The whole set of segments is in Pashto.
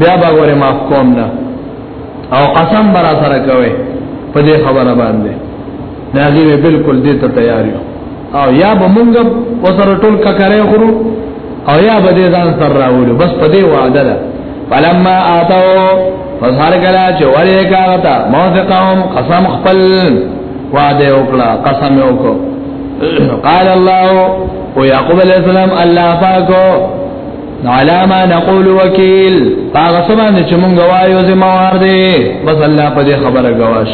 بیا به غوړې معاف کوم نه او قسم برا سره کوي په دې خبره باندې دا غي بالکل دې ته تیار یو او یا به مونږ وسره ټول ککرې خورو او یا به دې ځان سره راوړو بس په دې وعده ده فلما اتو فظهر کلا چې ورې کاغتا موثقهم قسم خپل وعده وکړه قسم وکړه قال الله او يعقوب عليه السلام الله پاکو نو علامه نقول وکیل هغه سبان چې مونږ وایو ذمہ وار دی بس الله په دې خبره گواش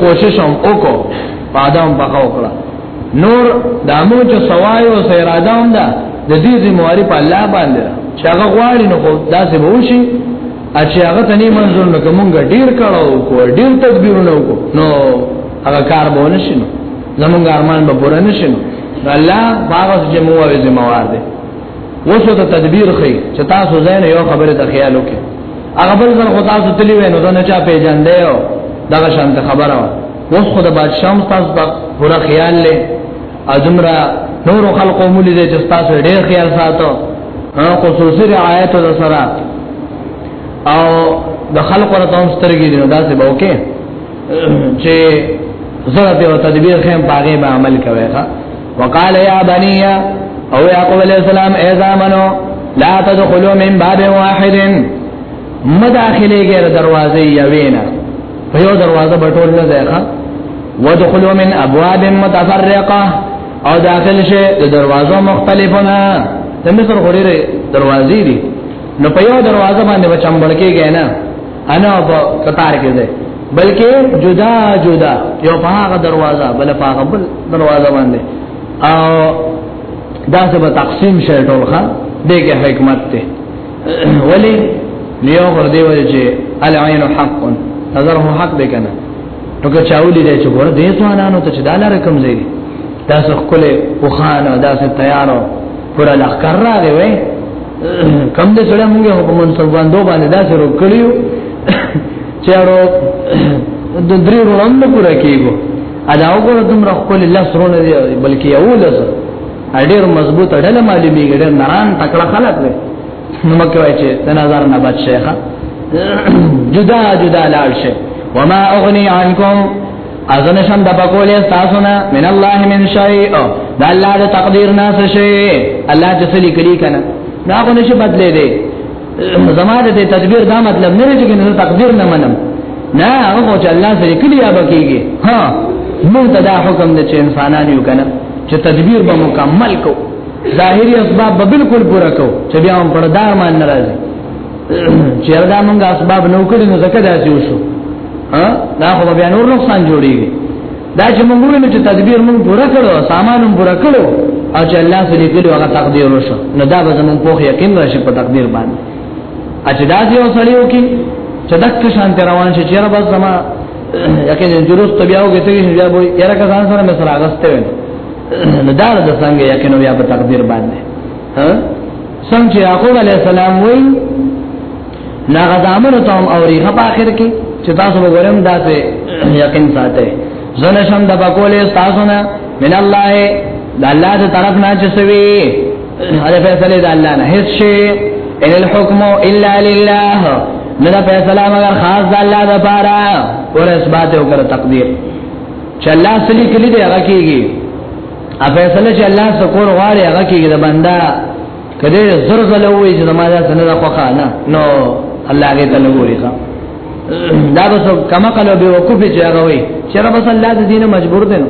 کوشش هم وکړو پادام بقاو کړه نور دامو چې سوایو سیراده هم ده د دې ذمہ واری په الله باندې چې هغه غواړي نو داسې به وشي چې هغه ته نه منظور نو کومګه ډیر کړه او کو ډیر تدبیرونه وکړو نو هغه کار به ونشي نو زمونږ ارمان به پوره نشي نو الله باغ چې موږ وې ذمہ وار دي وسو ته تدبیر خي چې تاسو زین یو خبره ته خیال وکړي هغه بل ځل خو تاسو تلی وې نو نه چا پیژان دی او دا شانت خبره و وس خو د بادشاہ تاسو ته پوره خیال لې ازمرا نور خلقو مولې دې چې تاسو ډېر خیال ساتو خصوصي رعایت د سره او د خلقو ته هم سترګې دي نو دا څه به وکړي چې زړه په تدبیر خیم پاګه به عمل کوي ښا وقال يا بني او يعقوب عليه السلام اي زامنو لا تدخلوا من باب واحد مداخله غیر دروازه یوینا په یو دروازه بټول نه ځای ښا ودخلوا من ابواب متفرقه او داخل شي د دروازو مختلفونه د مصر غوړي دروازې دي نو په یو دروازه باندې بچم بلکې غینا انا په قطار کې ده بلکې جدا جدا یو په هغه دروازه بل په هغه بل دروازه باندې او دا څه به تقسیم شي ټول ښا دغه حکمت ته ولی لیو ور دی وجه چې العين حق نظر هو حق دی کنه نو که چاولې دې چې ګور دې ځوانانو ته چې دالر کم زیری دا څه خپل وخانه دا څه تیارو ګور لخر راغی وای کم دې سره موږ په منصوبان دوه باندې داسې روک کړیو چې ورو د درې روان نه پوره کیږي ادا وګوره تم را خپل الله سره نه دی بلکې یو لز اډیر مضبوط اډل مالی میګ ډیر نران تکړه خلک دی نو مکه وای چې د نظر نه بچ شيخه جدا جدا لاړ شي وما اغني عنكم اذن شم د بقولې تاسو نه من الله من شيء دا الله د تقدیر نه څه شي الله چې څه لیکلی کنه دا کو نشي بدلې دي زماده ته تدبیر دا مطلب نه لري چې نه تقدیر نه منم نه هغه چې الله سره کلی یا بکیږي ها موږ ته دا حکم دی چې انسانان یو کنه چې تدبیر به مکمل کو ظاهری اسباب به بالکل پوره کو چې بیا هم پردار مان ناراضي چې دا موږ اسباب نو کړی نو زکه داسې وشو ها دا خو بیا نور نقصان جوړیږي دا چې موږ وینو چې تدبیر موږ پوره کړو سامان موږ پوره کړو او چې الله سره کړو هغه تقدیر وشو نو دا به زموږ په یقین راشي په تقدیر باندې اته دا یو سړیو کې چې دک شانت روان شي چې رب زما یقین جلوس ته بیا وګته چې بیا وای یره کا ځان سره مې سره اغسته وین نو دا د څنګه یقین بیا په تقدیر باندې ها څنګه یعقوب علی السلام وای ناغه زامن ته هم اوري غ په اخر کې چې تاسو وګورم دا ته یقین ساته زنه شم د بقولې تاسو نه من الله د الله د طرف نه چې سوي هغه فیصله د الله نه هیڅ شي ان الحكم الا لله نه دا فیصله مگر خاص د الله د پاره ور اسبات او کر تقدیر چې الله سلی کلی دی هغه کیږي ا فیصله چې الله سکول غواړي هغه کې د بندا کله زر زل وې چې ما دا سند خوخه نه نو الله هغه ته لګوري ښا دا به څو کما کلو به وقوف چې هغه وي چې رب صلی الله د دینه مجبور دي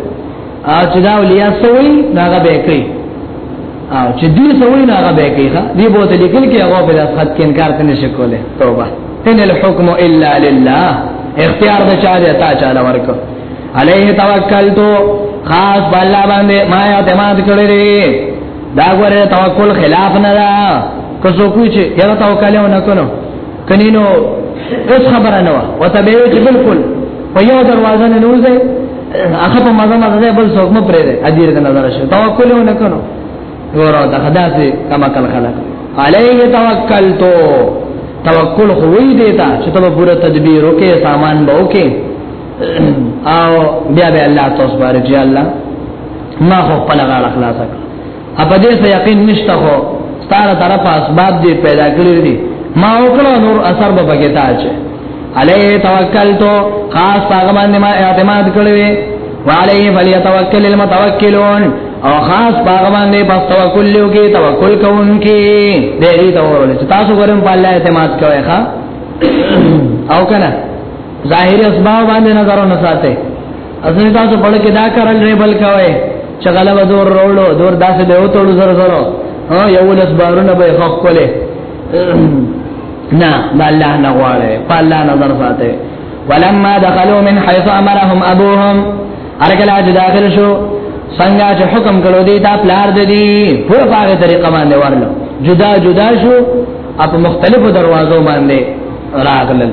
او چې دا ولیا سوي هغه به کوي او چې دې سوي هغه به کوي ښا دې بوت لیکل کې هغه په خط کې انکار کنه شکوله توبه ان الحكم الا لله اختیار د چا دی تا چا لور کو علیه توکلتو خاص بالله باندې ما اعتماد کړی دی دا غره توکل خلاف نه دا که څوک چې یو توکل نه کړو کنینو اس خبره نه و ته به چې بالکل په یو دروازه نه نوځي هغه په مزه مزه بل څوک مو پرې دی اجیر د نظر شو توکل نه کړو ورو دا خدا سي کما کل خلق علیه توکلتو توکل خو وی دیتا چې ته پورا تدبیر وکې سامان به وکې او بیا به الله تاسو بارک یا الله ما خو په لغه اخلاص کړ اپ دې سه یقین نشته خو ستاره طرف اسباب دې پیدا کړی دي ما وکړو نور اثر به بګی تا چې علی توکلتو خاص هغه باندې ما اعتماد کړی وعليه فليتوكل المتوكلون او خاص باغ باندې بس توکل لیو کې توکل کوونکی دې دې تورول چې تاسو ګرم په الله اعتماد کوئ ښا او کنه ظاهري اسباب باندې نظر نه ساتي اصل تاسو په لکه دا کارل ری بل کوي چې غلبه دور وروړو دور داسې به وټول زر زر ها یو لس بارونه به خخ کوله نه دا الله نه غواړي په الله نظر ساتي ولما دخلوا من حيث امرهم ابوهم ارګلا چې داخل شو څنګه چې حکم کړو دی دا پلار د دې په هغه طریقه باندې ورلو جدا جدا شو اپ مختلفو دروازو باندې راغلل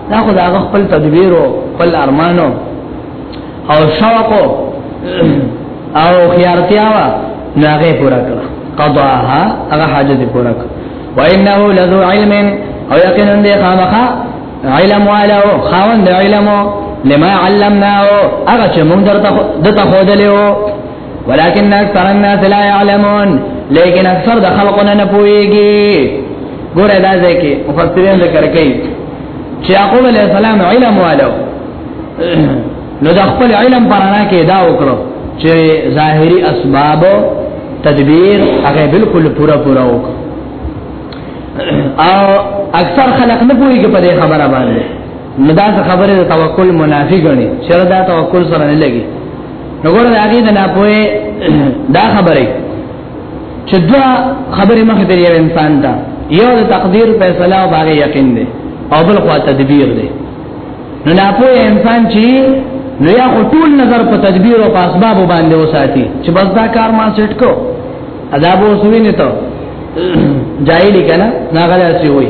دا خو دا خپل تدبیر او خپل ارمانو او شوق او خيارتیا وا ناغه پورا کړ قضاها هغه حاجت پورا کړ وانه لذو علم او یقینا دی خامخا علم والو خاوند علم لما علمناه هغه چې موږ درته دته خو دلیو ولكن اكثر الناس لا يعلمون لیکن اکثر د خلقونه نه پويږي ګوره دا ځکه مفسرین ذکر کوي چې يعقوب عليه السلام علم والو نو د خپل علم پرانا کې دا وکړو چې ظاهري اسباب تدبیر هغه بالکل پورا پورا وکړو او اکثر خلق نه پوری کې په دې خبره باندې نو دا خبره د توکل منافق غني شردا توکل سره نه لګي نو ګور دا دې نه پوهه دا خبره چې دا خبره مخ دې یو انسان ته یو د تقدیر فیصله او باغ یقین دی او بل خو تدبیر دی نو نه پوهه انسان چې نو یا ټول نظر په تدبیر او په اسباب باندې وساتي چې بس دا کار ما سټ کو ادا بو سوي نه ته جاهلی کنه ناغلا سی وای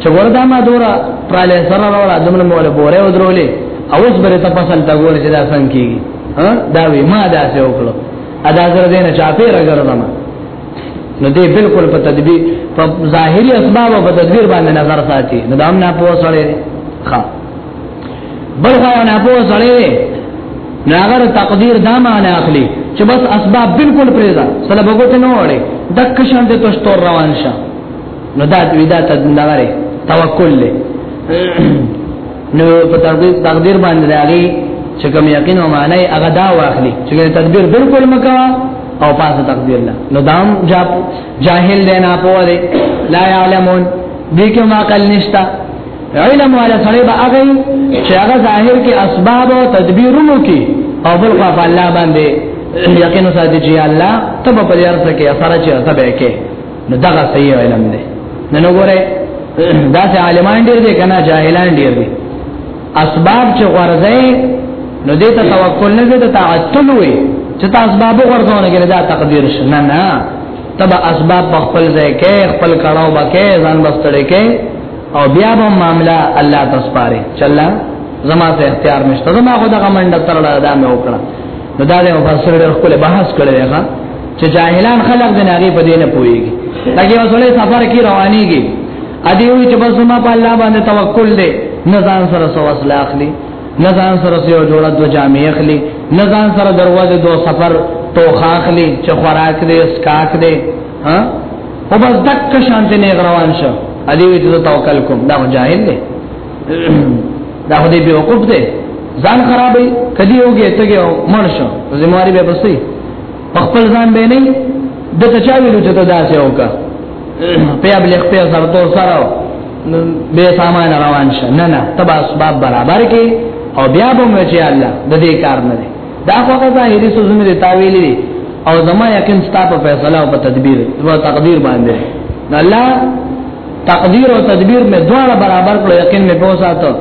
چې وردا ما دورا پراله سره راوړه دمن مولا بوره ودرولې اوس بره ته پسند تا ګور چې دا څنګه کیږي ها دا وی ما دا څه وکړو ادا زر دې نه چاپی راګرځم نو دې بالکل په تدبیر په ظاهري اسباب او په تدبیر باندې نظر ساتي نو دا هم نه پوسړې ښا بل خو نه پوه سړی ناغر تقدیر دا معنی اخلي چې بس اسباب بالکل پریزا سره بغوت نه وړي د کشن ته تشتور روان شه نو دا ودا ته دغره توکل له نو په تقدیر تقدیر باندې راغی چې کوم یقین او معنی هغه دا واخلي چې تدبیر بالکل مکا او پاسه تقدیر لا نو دام جاب جاهل دی نه پوهه لا يعلمون دې کوم عقل نشتا علم والا سره به هغه چې هغه ظاهر کې اسباب او تدبیرونو کې او بل خو په الله باندې یقین ساتي چې الله ته په یار څه کې اثر چې ته به کې نو دا صحیح علم دی نه نو ګوره دا چې عالمان ډیر دي کنه جاهلان ډیر دي اسباب چې غرضه نو دې ته توکل نه دې ته تعتل وي چې تاسو اسباب غرضونه کې دا تقدیر شنه نه تب اسباب خپل ځای کې خپل کړهو بکې ځان بستړې کې او بیا به معاملہ الله تسپاره چلا زما ته اختیار نشته زما خو دغه منډه تر لا دامه وکړه نو دا له مفسر ډېر خپل بحث کړی دی چې جاهلان خلق د ناغي په دینه پويږي دغه وسله سفر کې روانيږي ادي وي چې بس ما په الله باندې توکل دې نزان سره سواس لاخلي نزان سره سيو جوړه دو جامع اخلي نزان سره دروازه دو سفر تو خاخلي چې خوراک دې اسکاک دې ها او بس دک شانته نه روان شو ادي وی ته توکل کوم دا جاهل دی دا خو دې به وقوف دی ځان خرابې کدی اوګه تګه مړ شو زمواري به بسې خپل ځان به نه د تچاویلو چې ته داسې وکا په ابل خپل سره تو سره به سامان روان شه نه نه تبا اسباب برابر کې او بیا به مې چې الله د دې کار نه دا خو هغه ظاهري سوزونه دي تاویل دي او زما یقین ستا په فیصله او په تدبیر او تقدیر باندې الله تقدیر او تدبیر مې دواړه برابر کړو یقین مې په ساتو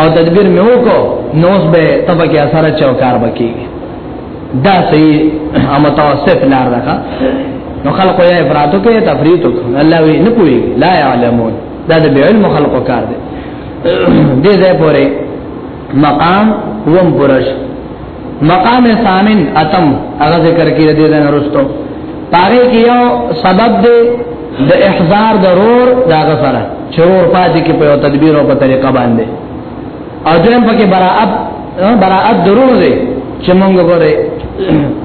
او تدبیر مې وکړو نو اوس به تبه کې اثر چوکار بکی دا صحیح متوسط لار راکا نو خلق یې افراط کوي تفریط کوي الله وی نه پوي لا يعلمون دا د علم خلق کار دی دې ځای پوره مقام وم برش مقام ثامن اتم هغه ذکر کې دې نه رستو پاره کې یو سبب دې د احزار ضرور دا غفره چور پاتې کې په تدبیر او په طریقه باندې او دیم پکې براءت براءت ضرور دې چې مونږ غره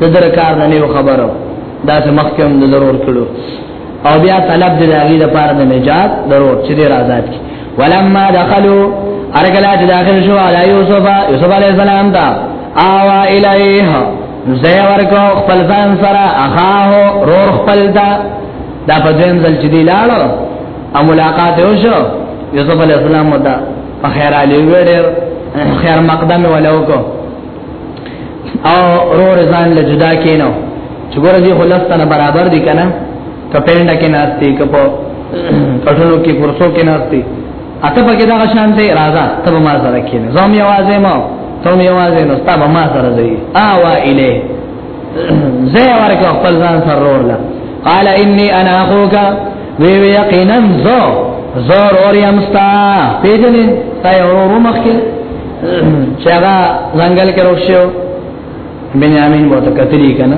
د درکار نه نیو خبرو دا څه مخکم د ضرور کړو او بیا طلب دې راغی د پاره د نجات ضرور چې دې آزاد کی ولما دخلوا ارګلا چې داخل شو علی یوسف یوسف علی السلام تا آوا الیه زه ورکو خپل ځان سره اخاه رور خپل دا دا په دیم ځل چې دی لاړو او ملاقات وشو یوسف علی السلام ودا په خیر علی وړر خیر مقدم ولو کو او رور ځان له جدا کینو چې ګور دي خلاص تنه برابر دي کنه کپینډه کې ناشتي کپ کټونو کې کورسو کې ناشتي اته پکې دا شان دی راځه ته ما سره کېنه زوم یوازې ما ته یوازې نو ستا ما سره دی اوا اله زه ورکه خپل ځان سره ورلا قال اني انا اخوك وی وی یقینا زو زور اور یمستا پیجنې تا یو ورو مخ کې چې هغه ځنګل کې روښیو بنیامین وته کتلی کنه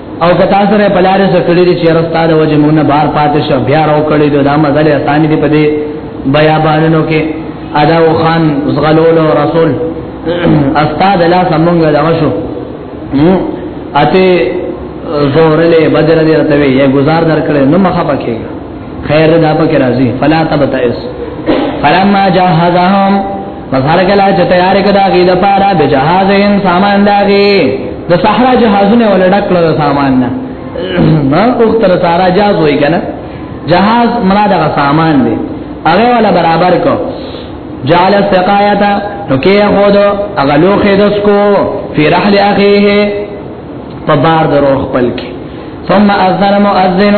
او کتا سره بلاره سکړی دي چې رستا د وجه مونږ نه بار پاتې شو بیا راو کړی دو دا مزل اسانه دي پدې بیا باندې کې ادا او خان زغلول او رسول استاد لا سمونګه دا شو اته زورلې بدر دې رتوي یا گزار درکړې نو مخه پکې خیر دا پکې راځي فلا تبتئس فلما جهزهم پس هر کله چې تیار کړه غي د پاره به جهازین سامان داغي د صحرا جهازونه ول ډکړه د سامان نه نه اوخ تر سارا جهاز وای کنه جهاز مراد غ سامان دی هغه ولا برابر کو جعل السقایتا نو کې خود هغه لوخه دس کو فی رحل اخیه په بار درو خپل کې ثم اذن مؤذن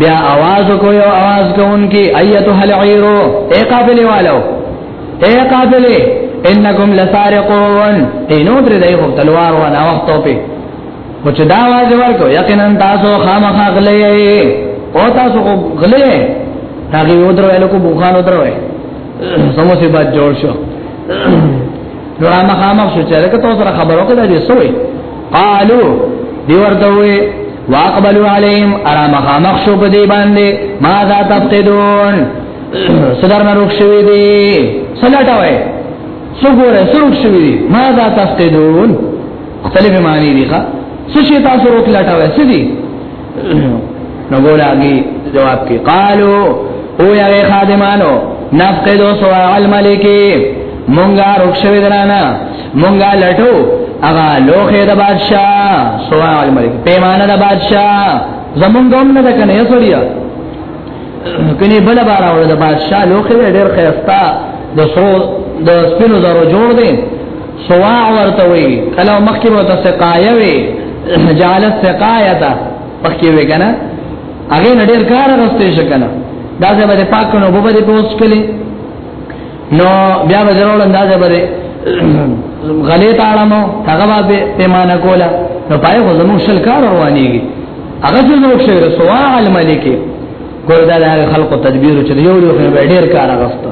بیا आवाज کو یو आवाज کوونکی ایتها العیرو اے قافله والو اے قاتلے انکم لسارقون اینو در دای خو تلوار و نا وخت په او چې دا واځ ورکو یقینا تاسو خامخ غلې او تاسو غلې هغه یو درو الکو بوخان درو سمو سی بات جوړ شو نو را مخامخ شو چې لکه تاسو سره خبرو کړه دې سوې قالو دی ورته وې واقبلوا عليهم ارا مخامخ شو په دې باندې ما ذا تفقدون صدر نروخ شوی دی سلاټه وای سو ګوره سرخ شوی دی ما ذا تفقدون مختلف معنی دی ښا څه شي تاسو روک لاټه وای څه دی نو ګوراږي جواب کې قالو او یا خادمانو نفقدو سوا الملک مونږه روک شوی درانه مونږه لټو اغا لوخه د بادشاہ سوا الملک پیمانه د بادشاہ زمونږ هم نه کنه یې سړیا کني بل بار اور د بادشاہ لوخه ډېر خيستا د سرو د سپینو زرو جوړ دی سواع ورته وي کله مخکې ورته سقایا وي جعلت سقایا تا پکې وي کنه هغه ډېر کار غوښتي شکنه دا ځای باندې پاک نو وبو دې پوسټ کړي نو بیا به ضرور اندازه بده غلې تاړمو هغه به پیمانه کوله نو پای خو زموږ شل کار روانيږي هغه څه زموږ شل سوا الملک ګوردا د خلکو تدبیر چې یو یو په ډیر کار غوښته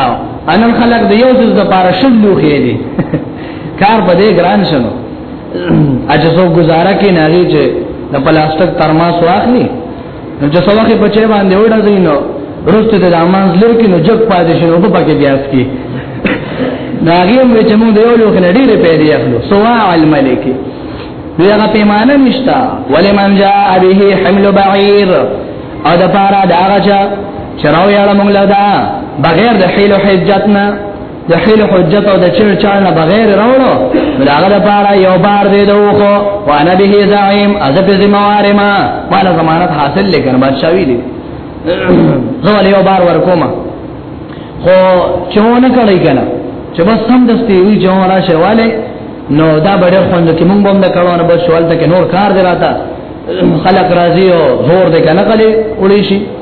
او ان خلک د یو څه د پاره شل لوخې دي کار په دې ګران شنو اجازه گزاره کې نه لري چې د پلاستیک ترماس واخلي نو چې سوخ په چه باندې وړه زینو رسته د امانز لرکې نو جګ پاتې شنو په پکې بیاس کې داغه مې چې موږ یو لوخ نه ډیره پیدا اخلو سوا الملک نو هغه پیمانه نشتا ولمن جاء به حمل بعير او د پاره دا غچا چراو یاله موږ لدا بغیر د حیل حجتنا د حیل حجت او د چیر چار نه بغیر راوړو داغه لپاره یو بار دی دوخو وانا به زعیم از په زموارما والا ضمانت حاصل لګر بادشاہی دی زه ولې یو بار ورکوم خو چونه کړی کنه چې بس سم دستي وی جوړه شواله نو دا بډر خوند کې مونږ باندې کړو نو بس شوال ته نور کار دی راته خلق راضی او زور دې کنه کلی وړي شي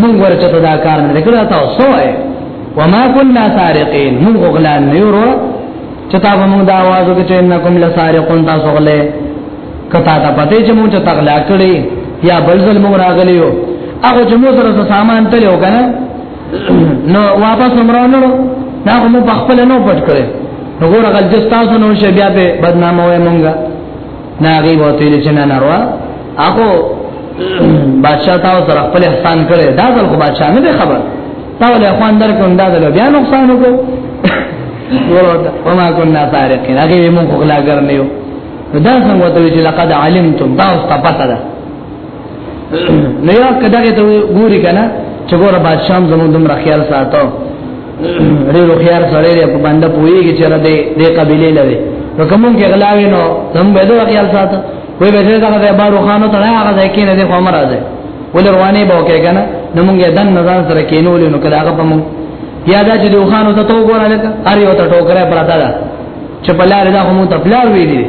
موږ ورته دا کار نه کړو تاسو وای وما كنا سارقين موږ غلان نه یو چې تاسو موږ دا आवाज وکړو چې انکم لسارقون تاسو غلې کته ته پته چې موږ ته تغلا کړی یا بل ځل موږ راغلیو هغه چې موږ سره سامان تل یو کنه نو واپس مرانو دا کوم په خپل نو پټ کړي نو ګور غل جستاسو نو شه بیا به بدنامه وای مونږه ناغي وو ته چې نه ناروا هغه بادشاہ تا سره خپل احسان کړي دا ځل خو بادشاہ نه دی خبر تا ولې خوان درکوم دا ځل بیا نقصان وکړو ورته وما كنا سارقين هغه موږ خلا ګرنه یو دا څنګه ته چې لقد علمتم دا اوس پته ده نو یو کداګه ته ګوري کنه چې ګوره بادشاہ زموږ دم راخیال ساتو ډېر خيار سره لري په باندې پويږي چې را دې دې قبيله لري نو کوم کې غلاوي نو زم به دا خیال ساته وې به دا د بارو خانو ته نه هغه ځکه نه دې عمر راځي ول رواني به کې کنه نو مونږه دن نظر سره کینول نو کله هغه پمو یا دا چې د خانو ته تو ګور لکه ار یو ته ټوکره پراته ده چې په لار دا هم ته پلار وی دي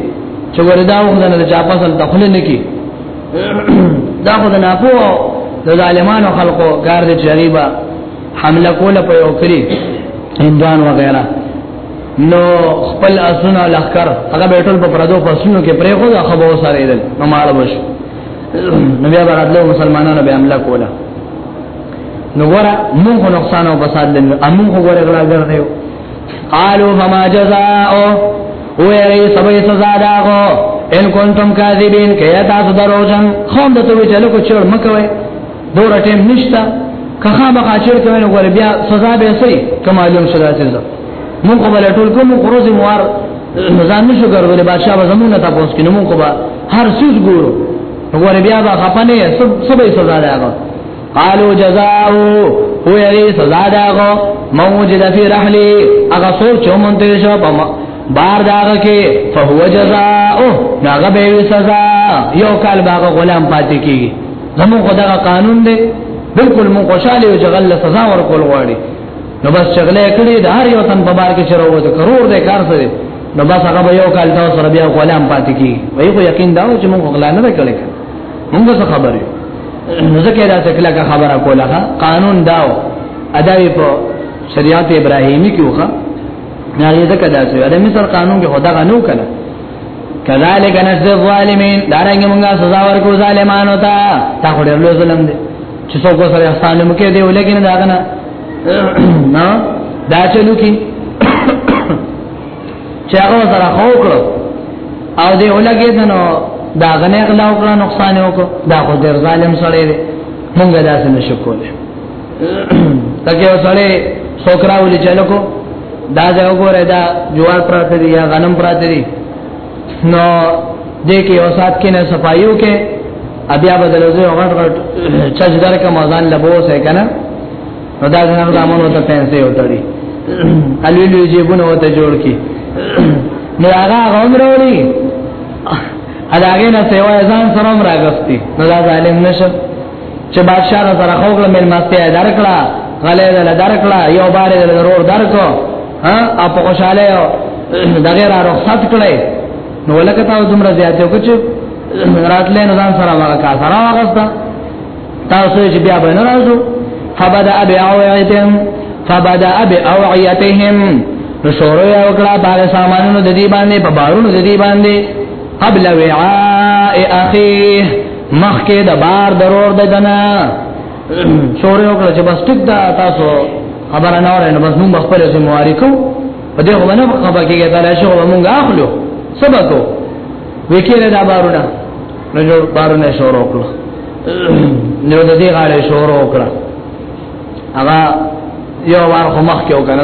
چې وردا وخت نه چا پسل تخل نه کی دا خو نه پوه د ظالمانو خلقو کار دي چې غریبا حمله کوله په یو کلی هندوان وغیرہ نو خپل اسونه لخر هغه بیٹول په پردو پسونو کې پرې خو دا خبر وسره ایدل نو مال بش نو بیا براتلو مسلمانانو به حمله کوله نو ګوره موږ نقصان او فساد لنو امو ګوره غلا ګرځیو قالو فما جزاء او یې سبې سزا داغو ان کنتم کاذبین کیا تاسو دروژن خوند ته وی چلو کو چور مکوي دور ټیم نشتا که خامخا چیرته ونه غوړي بیا سزا به سي کمالوم شدا چې زه مونږ بل ټول کوم قروز موار ځان نشو ګرځولې بادشاہ به زمونه تاسو کې نو مونږ به هر څه ګورو غوړي بیا به خپنه سب سبې سزا ده هغه قالو جزاء هو یې سزا ده هغه موجد فی رحلی هغه څو چومنته شو په بار داغه کې فهو جزاء ناغه به سزا یو کال باغ غلام پاتې کیږي زمو خدا قانون دی بالکل مو خوشاله یو جغل له سزا ورکول غواړي نو بس چغله کړي د هر یو تن په بار کې چر وته کرور دې کار سره نو بس هغه به یو کال تاسو سره بیا غلام پاتې کی وای خو یقین دا چې مونږ غلا نه کړل مونږ څه خبرې نو ځکه دا څه کله خبره کوله قانون داو اداوی په شریعت ابراهیمی کې وخه نه یې ځکه دا چې د مصر قانون کې خدا غنو کړل کذالک نجزی الظالمین دارنګ موږ سزا ورکو ظالمانو ته تا خو ډېر لوی ظلم دی چې څوک سره احسان مو کې دی ولګین دا کنه نو دا چلو کې چې هغه سره خو کړو او دی ولګید نو دا غنه غلا وکړه نقصان وکړه دا خو ډېر ظالم سره دی موږ داسې نشو کولای تکه وسړې سوکرا ولې چلو کو دا ځای وګوره دا جوار پراته دي یا غنم پراته دي نو دې کې اوسات کې نه صفایو کې بیا بدل زه غټ غټ چج در کا مزان لبو سه کنه نو دا څنګه د امونو ته پنسه وتړي علي لوی جیبونه وته جوړ کی نو هغه غوم وروړي اداګه نه سیوا ځان سره راغستی نو دا ظالم نشه چې بادشاہ را سره خوګل مل ماسته درکړه غلې دل درکړه یو بار دل ضرور درکو ها اپ خوشاله یو دغه را رخصت کړي نو ولکه تاسو دومره زیات یو کچ راتلې نه ځان سره واګه کا سره واغستا تاسو چې بیا به نه راځو فبدا باوعیتهم فبدا باوعیتهم نو شروع یو کړه باغ سامانونو د دې باندې په بارونو د دې باندې قبل وعاء اخيه مخکې د بار ضرور د دنا شور یو کړ چې بس ټیک دا تاسو خبره نه اورئ نو بس موږ خپل ذمہواری کو په دې باندې خبره کېږي دا له شغل موږ اخلو سبا کو وکیل دا بارونه نو جوړ بارونه شور وکړه نو د دې غاړې شور وکړه هغه یو وار خو مخ کې وکنه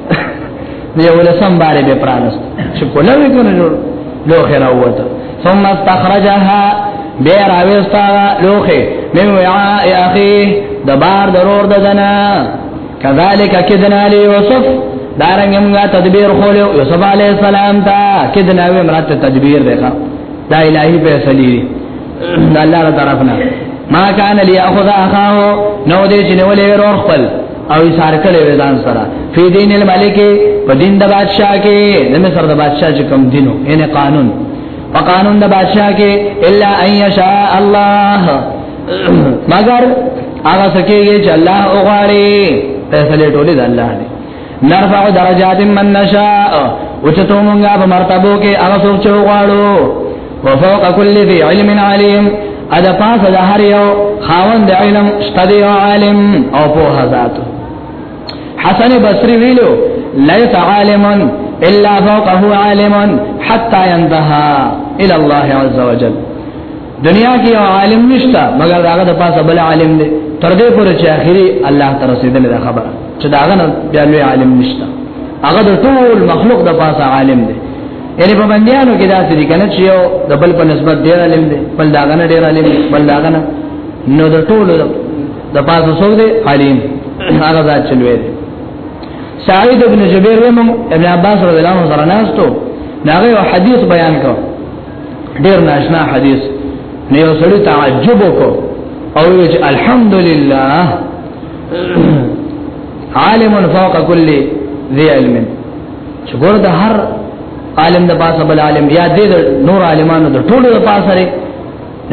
دی ولسم باندې به پرانست چې کوله وی کنه جوړ لوخه راوته ثم استخرجها بیا راوستا لوخه من وعاء اخيه د بار ضرور ددنا كذلك كدنا ليوسف دارنګ موږ تدبیر خول یوسف علی السلام ته کدنا وی مراد تدبیر ده دا الہی فیصله د الله تعالی طرفنا ما کان لی اخذ اخاه نو دې چې ولې ورور خپل او اشاره کړې ځان سره فی دین الملک په دین د بادشاہ کې د مصر د بادشاہ چې کوم دینو ان قانون په قانون د بادشاہ کې الا ان یشاء الله مگر هغه سکیږي چې الله وغواړي فیصله ټولې د الله دی نرفع درجات من نشاء او چتو مونږه په مرتبه کې هغه څوک چې وغواړو وفوق كل ذي علم عليم ادا پاس د هر یو خاوند علم شتدی عالم او په حضرت حسن بصری ویلو ليس عالم الا فوقه عالم حتى ينتهى الى الله عز وجل دنیا کې یو عالم نشته مګر هغه د پاسه بل عالم دی تر دې پورې چې اخري الله تر رسیدل دا خبره چې دا هغه بیا لوی عالم نشته هغه د ټول مخلوق د پاسه عالم دی یعنی په باندېانو کې دا سړي کنه چې یو د بل په نسبت ډیر عالم دی بل دا غنه ډیر عالم دی بل دا غنه نو د ټول د پاسه څو دی عالم هغه ذات چلوي سعید ابن جبیر ومن ابن عباس رضی الله عنه سره ناستو ناغه حدیث بیان کړ ډیر ناشنا حدیث نه یو سړی تعجب وکړو او وی چې الحمدلله عالم فوق كل ذي علم چې ګور د هر عالم د پاسه بل عالم یا دې نور عالمانو د ټولو د پاسه لري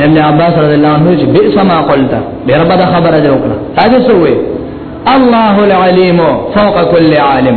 ابن عباس رضی الله عنه چې به سما قلت به رب دا خبره دې وکړه تاسو وې الله العلیم فوق كل عالم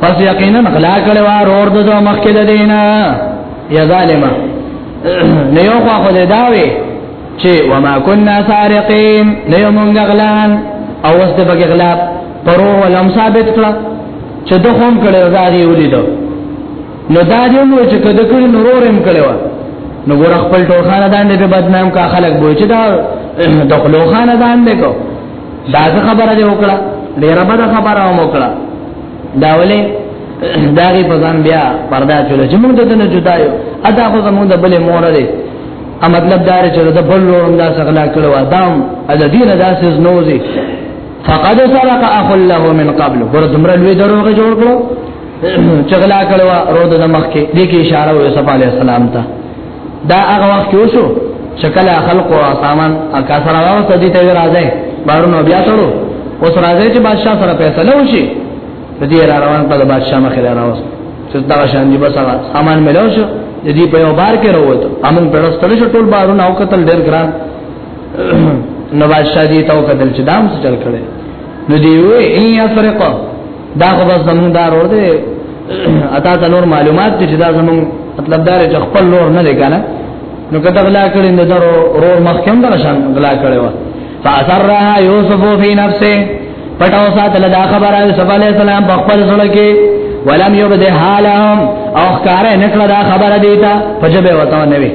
پس یقینا غلا کړي وا رور د مخکې د دینه یا ظالما نه یو خو خو داوي چې وما كنا سارقين نه یو مونږ غلان او اوس د بګ غلا پرو ولم ثابت کړه چې د هم کړي زاري ولیدو نو دا دې مو چې کده کړي نورور هم کړي وا نو ګور خپل ټول خاندان دې بدنام کا خلک بوچ دا دخلو خاندان دې کو دا څه خبره دی وکړه ډیره بد خبره هم وکړه دا ولې دا غي په ځان بیا پردا چول چې موږ ته نه جدا یو ادا خو زموږ د بلې مور دی ا مطلب دا چې د بل لور هم دا څغلا کړو ادم از دین داسې نوځي فقد سرق اخ له من قبل ور دمر لوی دروغه جوړ کړو چغلا کړو رود د مخ کې د کی اشاره وې صلی الله علیه وسلم ته دا هغه وخت کې وشو چې کله خلق او سامان اکا سره راو ته دي ته راځي بارونو بیا تړو اوس راځي چې بادشاہ سره فیصله وشي د دې را روان په بادشاہ مخې را راوس چې دا شان دي بس هغه سامان ملو شو د دې په یو بار کې راوته امن پرستل شو ټول بارونه او قتل ډېر ګران نو بادشاہ دې تاو قتل چې دام څه چل کړي نو دی وی ان یسرق دا خو بس زمون دا ور دي اتا ته نور معلومات دي چې دا زمون مطلب دا چې خپل لور نه دی کنه نو کته غلا کړي نو درو رور مخکم در شان غلا کړي وا فاثرها یوسف فی نفسه پټاو ساتل دا خبره یوسف علی السلام په خپل سره کې ولم یبد حالهم او ښکار نه کړ دا خبره دیتا فجبه وتاو نه وی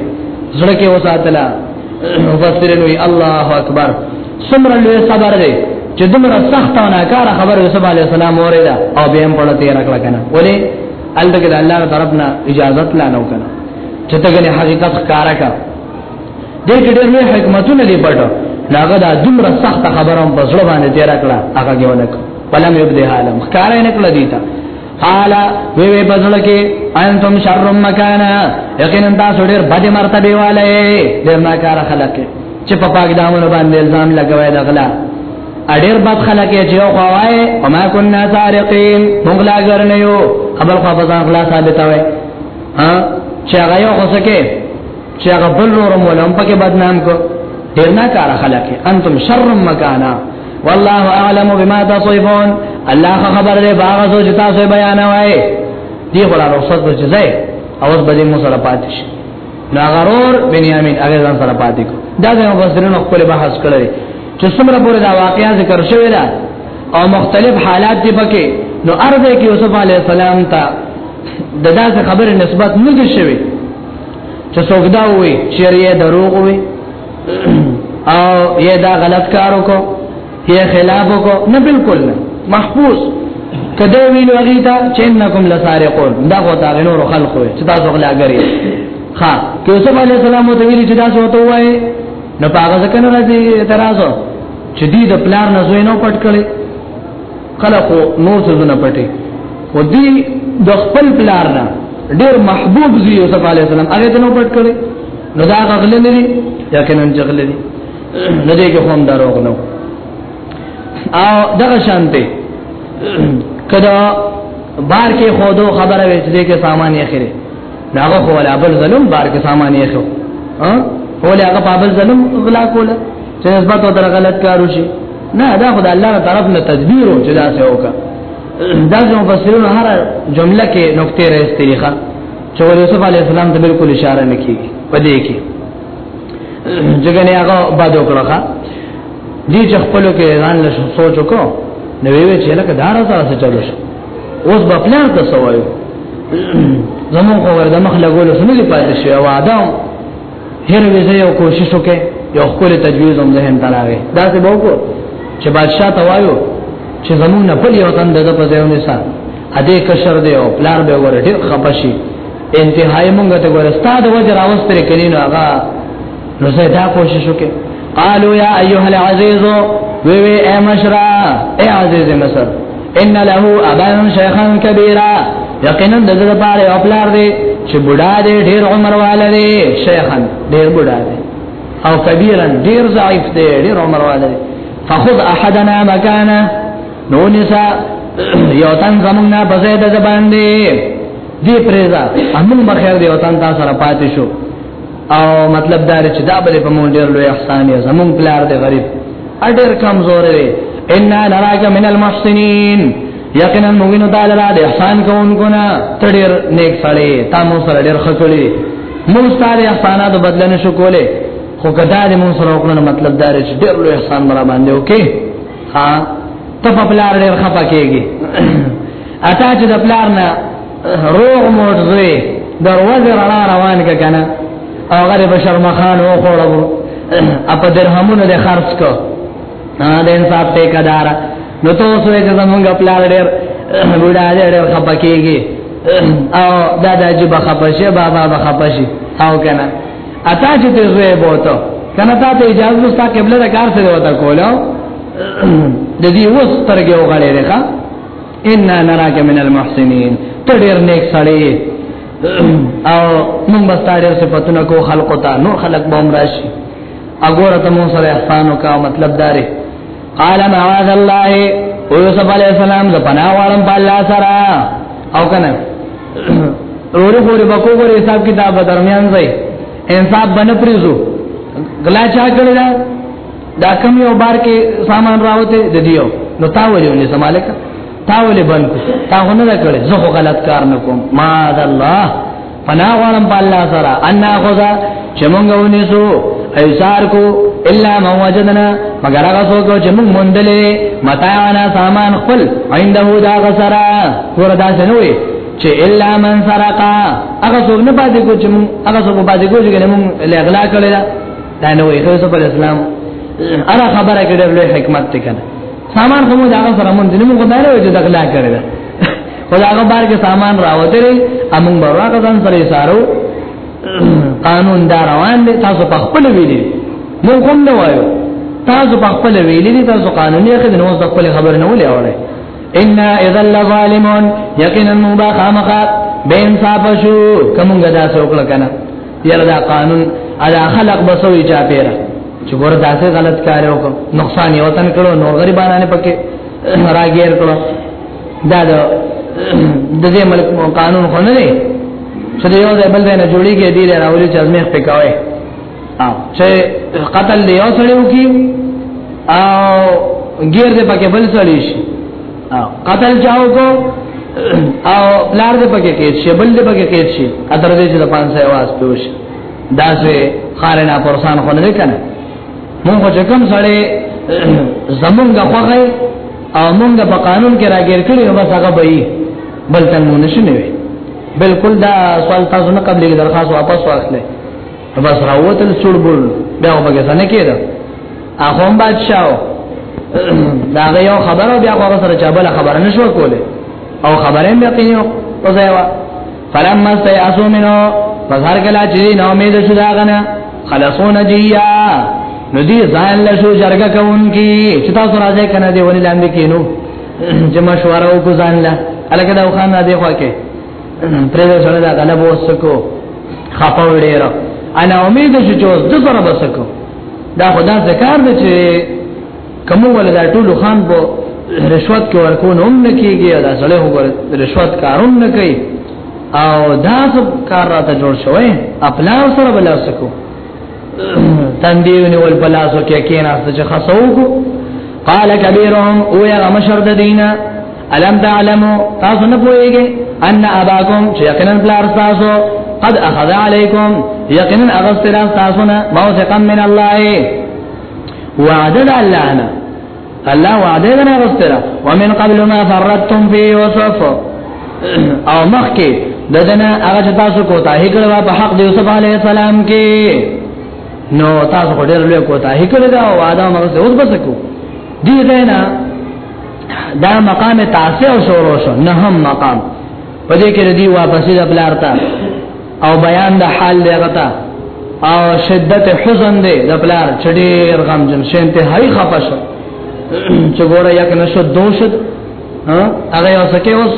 زړه کې وساتلا مفسرین وی الله اکبر څومره لوی صبر دی چې دومره سخت او ناکار خبر یوسف علی السلام اوریدا او به هم پړه تیر کړ کنه ولی الته کې الله طرفنا اجازه لا نو کنه چې ته غني حقیقت ښکارا کا دې کې ډېر لوی حکمتونه دی پټو ناګه دا دومره سخت خبره هم په ځړ باندې تیر کړه هغه یو نک پلم یو دې عالم ښکارا نه کړ دیتا قال وی وی پزړه کې انتم شر مکان یقینا تاسو ډیر بد مرتبه والے ډیر ناکار خلک چې په پاک دامن باندې الزام لګوي دغلا اډیر بد خلک چې یو خوای او ما كنا سارقین موږ لا ګرنه یو خبر خو په ځان خلاص ثابت وای ها چې هغه یو اوسکه چې هغه بل رورم ولهم پکې بدنام کو ډیر نه کار خلک انتم شر مکانا والله اعلم بما تصفون الله خبر دې باغ سو چې تاسو بیان وای دی خلا رخصت ته ځای او اوس بده مو سره پاتې شي نا غرور بنیامین هغه ځان سره پاتې کو دا د مفسرینو خپل بحث کړی چې څومره پورې دا واقعیا ذکر شوی دا او مختلف حالات دی پکې نو ارزه کې یوسف علی السلام ته دغه خبره نسبت نه دي شوی چې څوک دا وي چې یې دروغ وي او یې دا غلط کار وکړو یې خلاف وکړو نه بالکل نه محفوظ کده ویلو هغه ته چې انکم لسارقون دا غو تا نور خلق وي چې تاسو غلا غري ها که یوسف علی السلام ته ویل چې تاسو ته وایي نو پاګه ځکه نه راځي اعتراض چې دې د پلان نه زوینو پټ کړي کله خو نور څه نه پټي خو دی د خپل پلار نه ډیر محبوب زی یوسف علی السلام هغه ته نو پټ کړي نو دا غغل نه دي یقینا جغل دي نه دي که هم دروغ نو او دغه شانته کدا بار کې خودو خبره وې چې کې سامان یې خره داغه خو ولا بل ظلم بار کې سامان یې خو ها ولا هغه بابل ظلم غلا کوله چې نسبت او در غلط کار وشي نه دا خدای الله تعالی طرف نه تدبیر او جدا سه وکا دا چې مفسرین هر جمله کې نقطې راستري ښا چې یوسف علی السلام ته بالکل اشاره نه کیږي پدې کې ځګنه هغه باد وکړه دي چې خپل کې ځان له سوچ وکړو نو وی چې لکه دار سره څه چلو شو اوس په پلان ته سوایو زمون خو ورته مخ لګول سمې پاتې شو وعده هر ویزه یو کوشش وکړي یو خپل تجویز هم ذهن تراوي دا څه به وکړو چې بادشاہ ته وایو چې زمونږ په یو تن د په ځایونه سره ا دې کشر دی او پلار به ور ډیر خپشي انتهای مونږ ته ګور استاد وجه راوستره کړي نو هغه نو زه دا کوشش وکړم قالوا يا ايها العزيز وي وي اي مشرا اي عزيز مصر ان له ابا شيخا كبيرا یقینا د زړه پاره او پلار دی چې بوډا دی ډیر عمر والا دی شیخا ډیر بوډا دی او کبیرا ډیر ضعیف دی ډیر عمر والا دی فخذ احدنا مكانه نو نسا یو تن زمونږه بزید زبان دی دی پریزا امون بخیر دی وطن تا سره پاتې شو او مطلب دا چې دا بل په مونږ ډیر لوی احسان یې زمونږ پلار دی غریب اډر کمزور وي ان نراک من المحسنين یقینا موږ تعالی را دې احسان کوونکو نه تډیر نیک سړی تا مو سره ډیر خکړي موږ ستاره احسانات بدل نه شو کوله خو کدا دې موږ سره وکړو مطلب دا چې ډیر لوی احسان مرا باندې وکي ها ته په پلار ډیر خپه کیږي اته چې د پلار نه روغ موټ زوی دروازه رڼا روان ک کنه او غریب شرم خان و خوړو اپ درهمونه د خرج کو نه د انصاف ته کدار نو ته اوس یې زمونږ خپل ډېر بوډا ډېر خپکیږي او دادا جی بخپشه بابا بخپشي او کنه اتا چې ته زوی بوته کنه تا ته اجازه وستا قبله د کار سره وتا کولاو د دې وس ترګه وغړې ده ان نراک من المحسنین ته ډیر نیک سړی او موږ به ستاره صفاتونه کو خلق ته نو خلق به راشي اګوره ته مون سره احسان وکا مطلب داره قال معاذ الله او یوسف علی السلام ز پناه وړم په الله سره او کنه ورو ورو بکو ور حساب کتاب درمیان ځای انصاف بنه پریزو غلا چا کړی دا دا کم یو بار کې سامان راوته د دیو نو تا ولې ولې سمالک تا ولې بند کو تا هونه نه کړې زه خو غلط کار نه کوم ما د الله فنا غوړم په الله سره ان غزا چې مونږ ونیسو ایثار کو الا ما وجدنا مگر هغه څوک چې مونږ مندلې متاعنا سامان خپل عنده دا غسرا ور دا سنوي چې الا من سرقا هغه څوک نه پاتې کو چې مونږ هغه څوک پاتې کو چې مونږ له اغلا کړل دا نو یې څه په اسلام انا خبره کې ډېر لوی حکمت ته کنه سامان کوم دا سره مونږ دې موږ خدای راوځي د غلا کړی دا خدای هغه بار کې سامان راوځي امون برواګه ځان سره سارو قانون دا روان دي تاسو په خپل ویلي موږ هم نه وایو تاسو په خپل ویلي دي تاسو قانوني اخی نو ځکه خپل خبر نه ولې اوره ان اذا لظالمون یقینا مبا خامخ بے انصاف شو کومګه دا څوک لکنه یره دا قانون ادا خلق بسوي چا پیرا چې ګور داسې غلط کار وکړ نقصان یې وطن کړو نور غریبانو نه پکې راګیر کړو دا د دې ملک قانون خو نه دی چې یو ځای بل ځای نه جوړیږي دی راولي چې ازمیخ پکاوي او چې قتل دی یو سړیو کی او غیر دې پکې بل سړی شي قتل چاو کو او لار دې پکې کې شي بل دې پکې کې شي اتر دې چې د پانسه आवाज پیوش دا سه خارنا پرسان خو نه کنه مونږ چې کوم سړی زمونږ خوغه او مونږ په قانون کې راګیر کړی نو بس هغه به یې بل تنګ نه شي نه وي بالکل دا سوال تاسو نه قبلې درخواست واپس واخلئ بس راوتل سړبول بیا وبګه سن کېده اخوم بادشاہ دا یو خبره بیا هغه سره چا بل خبره نشو کوله او خبره مې پینو په ځای وا فلما سيئسو منو فظهر کلا چې نو امید شو دا غنه خلاصو نجیا نو دې ځان له شو جرګه کوونکی چې تاسو راځي کنه دې ولې لاندې کینو چې مشوره وکړو ځان له الګا دا خان نه دی خو کې پرې سره دا غلب وسکو خپه وړیر انا امید شو چې اوس د سره بسکو دا خدا ذکر دی چې کوم ول دا ټول خان په رشوت کې ورکون هم نه کیږي دا سره هو رشوت کارون نه کوي او دا سب کار راته جوړ شوی خپل سره بل وسکو تندیونی ول بلاسو کې کیناست چې خاصو کو قال کبیرهم او یا مشر د دینه الم تعلمو تاسو نه پوهیږئ ان اباکم چې یقینا بلار تاسو قد اخذ علیکم یقینا اغسر تاسو نه موثقا من الله وعد الله نه الله وعد نه اغسر ومن قبل ما فرطتم في يوسف او مخکې ددنه هغه چې تاسو کوتاهی کړو په حق د یوسف علی السلام کې نو تاسو ډېر لوی کوتاهی کړی دا وعده مغزه اوس بسکو دی غینا دا مقام تاسع او شروع شو نه هم مقام پدې کې ردی واپسې د بلار تا او بیان د حال دی غتا او شدت حزن دی د بلار چډیر غم جن شنته هاي خپش چې ګوره یک نشو دوشت هغه اوس کې اوس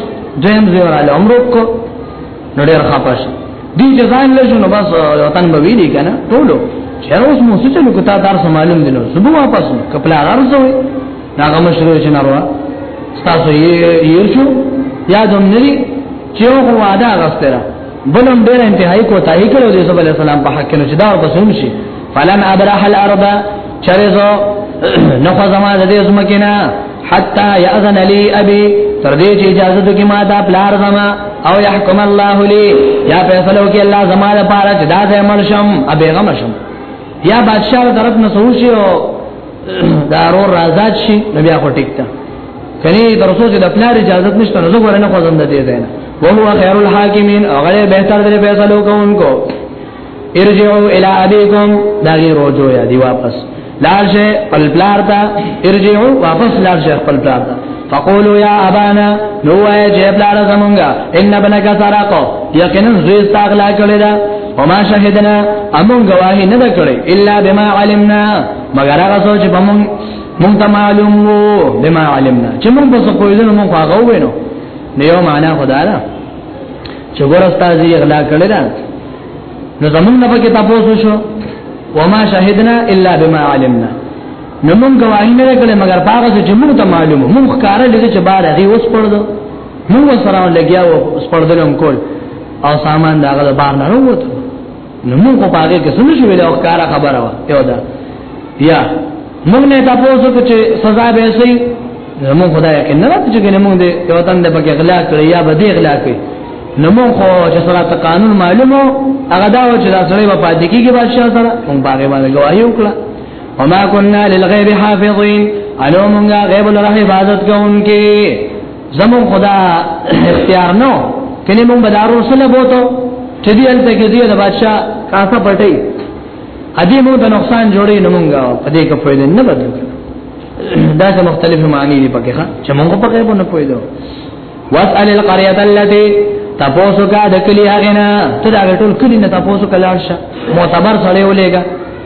دیم زیور علی عمر کو نډیر خپش دی چې ځان له جنو بس وطن به وی دی کنه ټولو چیرې اوس مو څه چلو کته دار سمالم دینو سبو واپس کپلا راځوي دا کوم شروع چې ناروا تاسو یې یې شو یاد هم نری چې هغه وعده غستره بلم ډېر انتهایی کوتاهی کړو د یوسف علی السلام په حق کې چې دا په سم شي فلن ابرح الارض چرزو نخوا زما د دې زمکینا حتا یاذن لی ابي تر دې چې اجازه ته کې ما دا پلار زما او يحكم الله لي یا فیصله وکي الله زما لپاره چې دا زمل شم ابي غم شم یا بادشاہ طرف نه سوشي او دارو رازات شي نبي اخو ټیک تا کني تر څو چې د پلار اجازه نشته نو زغور نه خوځم د دې ځای نه وهو خير الحاکمین او غره بهتر دې فیصلو کوونکو ارجعوا الى ابيكم دا غیر رجوع یا دی واپس لار شه خپل پلار ته ارجعوا واپس لار شه خپل پلار ته فقولوا يا ابانا نو اي جيب لار زمونږه ان بنك سرق یقینا زوی استغلا کړی دا وما شهدنا امون گواہی نه کړی الا بما علمنا مگر هغه څه چې موږ موږ ته معلوم وو بما علمنا چې موږ به څه پوهیدل موږ هغه وینو نو یو معنا خدای دا چې ورستا زی اغلا کړی دا نو زمونږ نه پکې تاسو شو وما شهدنا الا بما علمنا نو موږ گواهی نه کړې مگر هغه څه چې موږ ته معلوم موږ کار لري چې بار هغه اوس پړدو موږ سره لګیا و اوس پړدلم کول او سامان دا هغه بار نه وروته نو موږ په هغه کې سمجو ویل او کار خبره و یو دا یا موږ نه تاسو ته چې سزا به شي نو خدای کې نه راځي چې موږ دې یو تند په کې غلا کړی یا به دې غلا کړی نو موږ خو چې سره ته قانون معلومو هغه دا و چې دا سره په پاتې کې کې بادشاہ سره موږ باغې باندې گواہی وکړه وما كنا للغيب حافظين علو موږ غیب له حفاظت کوونکې زمون خدا اختیار نو کله مونږ به دارو سره بوته چې دې انت کې دې د بادشاہ کاسه پټي ادي مو ته نقصان جوړي نه مونږه په دې کې فائدې نه بدل دا څه مختلف معنی دي پکې ښا چې مونږ په کې نه پوهیدو واسال القريه التي تاسو کا د کلی هغه نه ته دا ټول کلی نه تاسو کلاړ شه معتبر سره ولېګا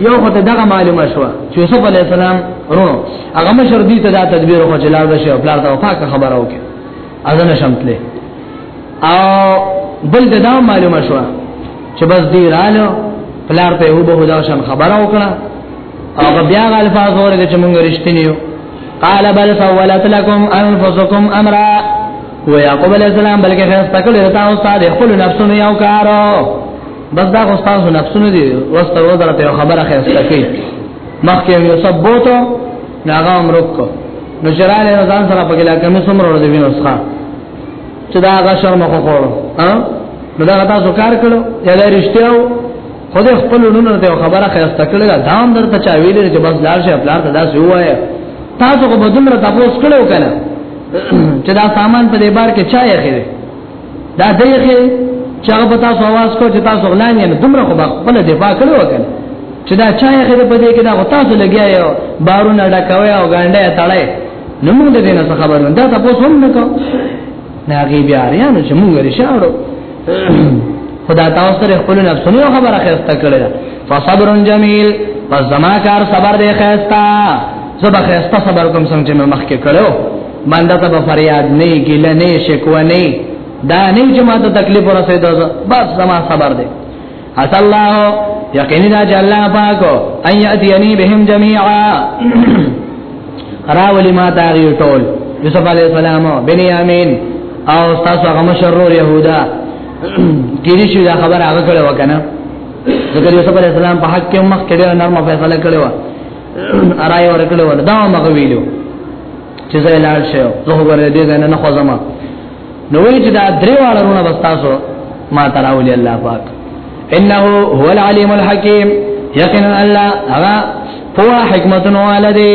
یو خدای دغه معلومه شو چې یوسف علی السلام رونو هغه مشر دي ته دا تدبیر خو چې لار بشي او پلار ته پاکه خبره وکړي اذن شمتله او بل دا معلومه شو چې بس دی رالو پلار ته یو به دا شان خبره وکړه او بیا غل الفاظ ورته چې مونږ رښتینی یو قال بل سولت لكم انفسكم امرا ويعقوب عليه السلام بلکې خاص تکل رتا او صادق خپل نفسونه یو کارو بس دا خو تاسو نفسونه دي وسته وزرت یو خبره خسته کی مخکې یو ثبوت ناغه عمرک کو نو شراله نو ځان سره په ګلا کمی سمره ور دي وینو ښا چې دا هغه شرم خو خور ها نو دا تاسو کار کړو یا دا رښتیا و خو دې خپل لونو ته خبره خسته کړل دا هم درته چا ویلې چې بس لار شي خپل ته دا څه وایي تاسو کو بدومره تاسو کړو کنه چې دا سامان په دې بار کې چا یې خېره دا دغه چې هغه په تاسو आवाज کو چې تاسو غلان یې دومره خو خپل دفاع کړو وکړه چې دا چا یې خره په دې کې دا غو تاسو لګیا یو بارونه ډکوي او ګانډه تړای نو موږ دې نه څه خبرو دا تاسو هم نه کو نه غي بیا ریانو چې موږ لري شاړو خدا تاسو سره خپل نفسونو خبره خسته کړل فصبر جمیل پس زما کار صبر دې خسته زبا خسته صبر کوم څنګه چې مخکې کړو بنده ته فریاد نه ګیله نه شکوه نه دا نه چې ما ته تکلیف ورسېد بس زما صبر دی حس الله یقینا دا چې الله پاک ان یاتینی بهم جميعا راولی ما تا غی ټول یوسف علی السلام بنیامین او تاسو هغه مشرور یهودا کیری شو دا خبر هغه کړه وکنه ذکر یوسف علی السلام په حق کې مخ کړه نرمه فیصله کړو ارای ورکړو ول دا مغه ویلو چې زه لاړ شم زه غوړې دې نه نه خوځم نو وی چې دا درې واړه رونه بستاسو ما تراولي الله پاک انه هو العلیم الحکیم یقینا الله هغه هو حکمتونو ولدی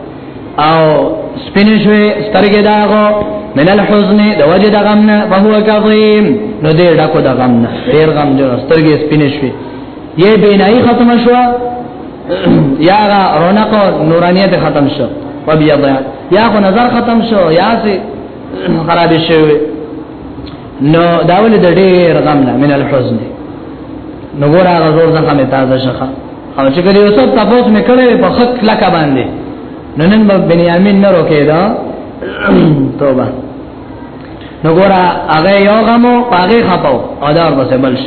او سپینې شوې سترګې داغو من الحزن د وجه د غم نه په هو کظیم نو دې ډکو د غم نه ډېر غم جو سترګې سپینې شوې یې بینای ختم شو یا را رونق نورانیت ختم شو په بیا یا خو نظر ختم شو یا سي خراب شوی نو داول د ډېر غم نه من الحزن نو ګور هغه زور ځخه مې تازه شخه او چې کله یو څه تاسو مې کړې په خط لکه باندې نو نن به بنیامین نه روکې دا توبه نو ګور هغه یو غم او هغه خپاو او دا ورسې بلش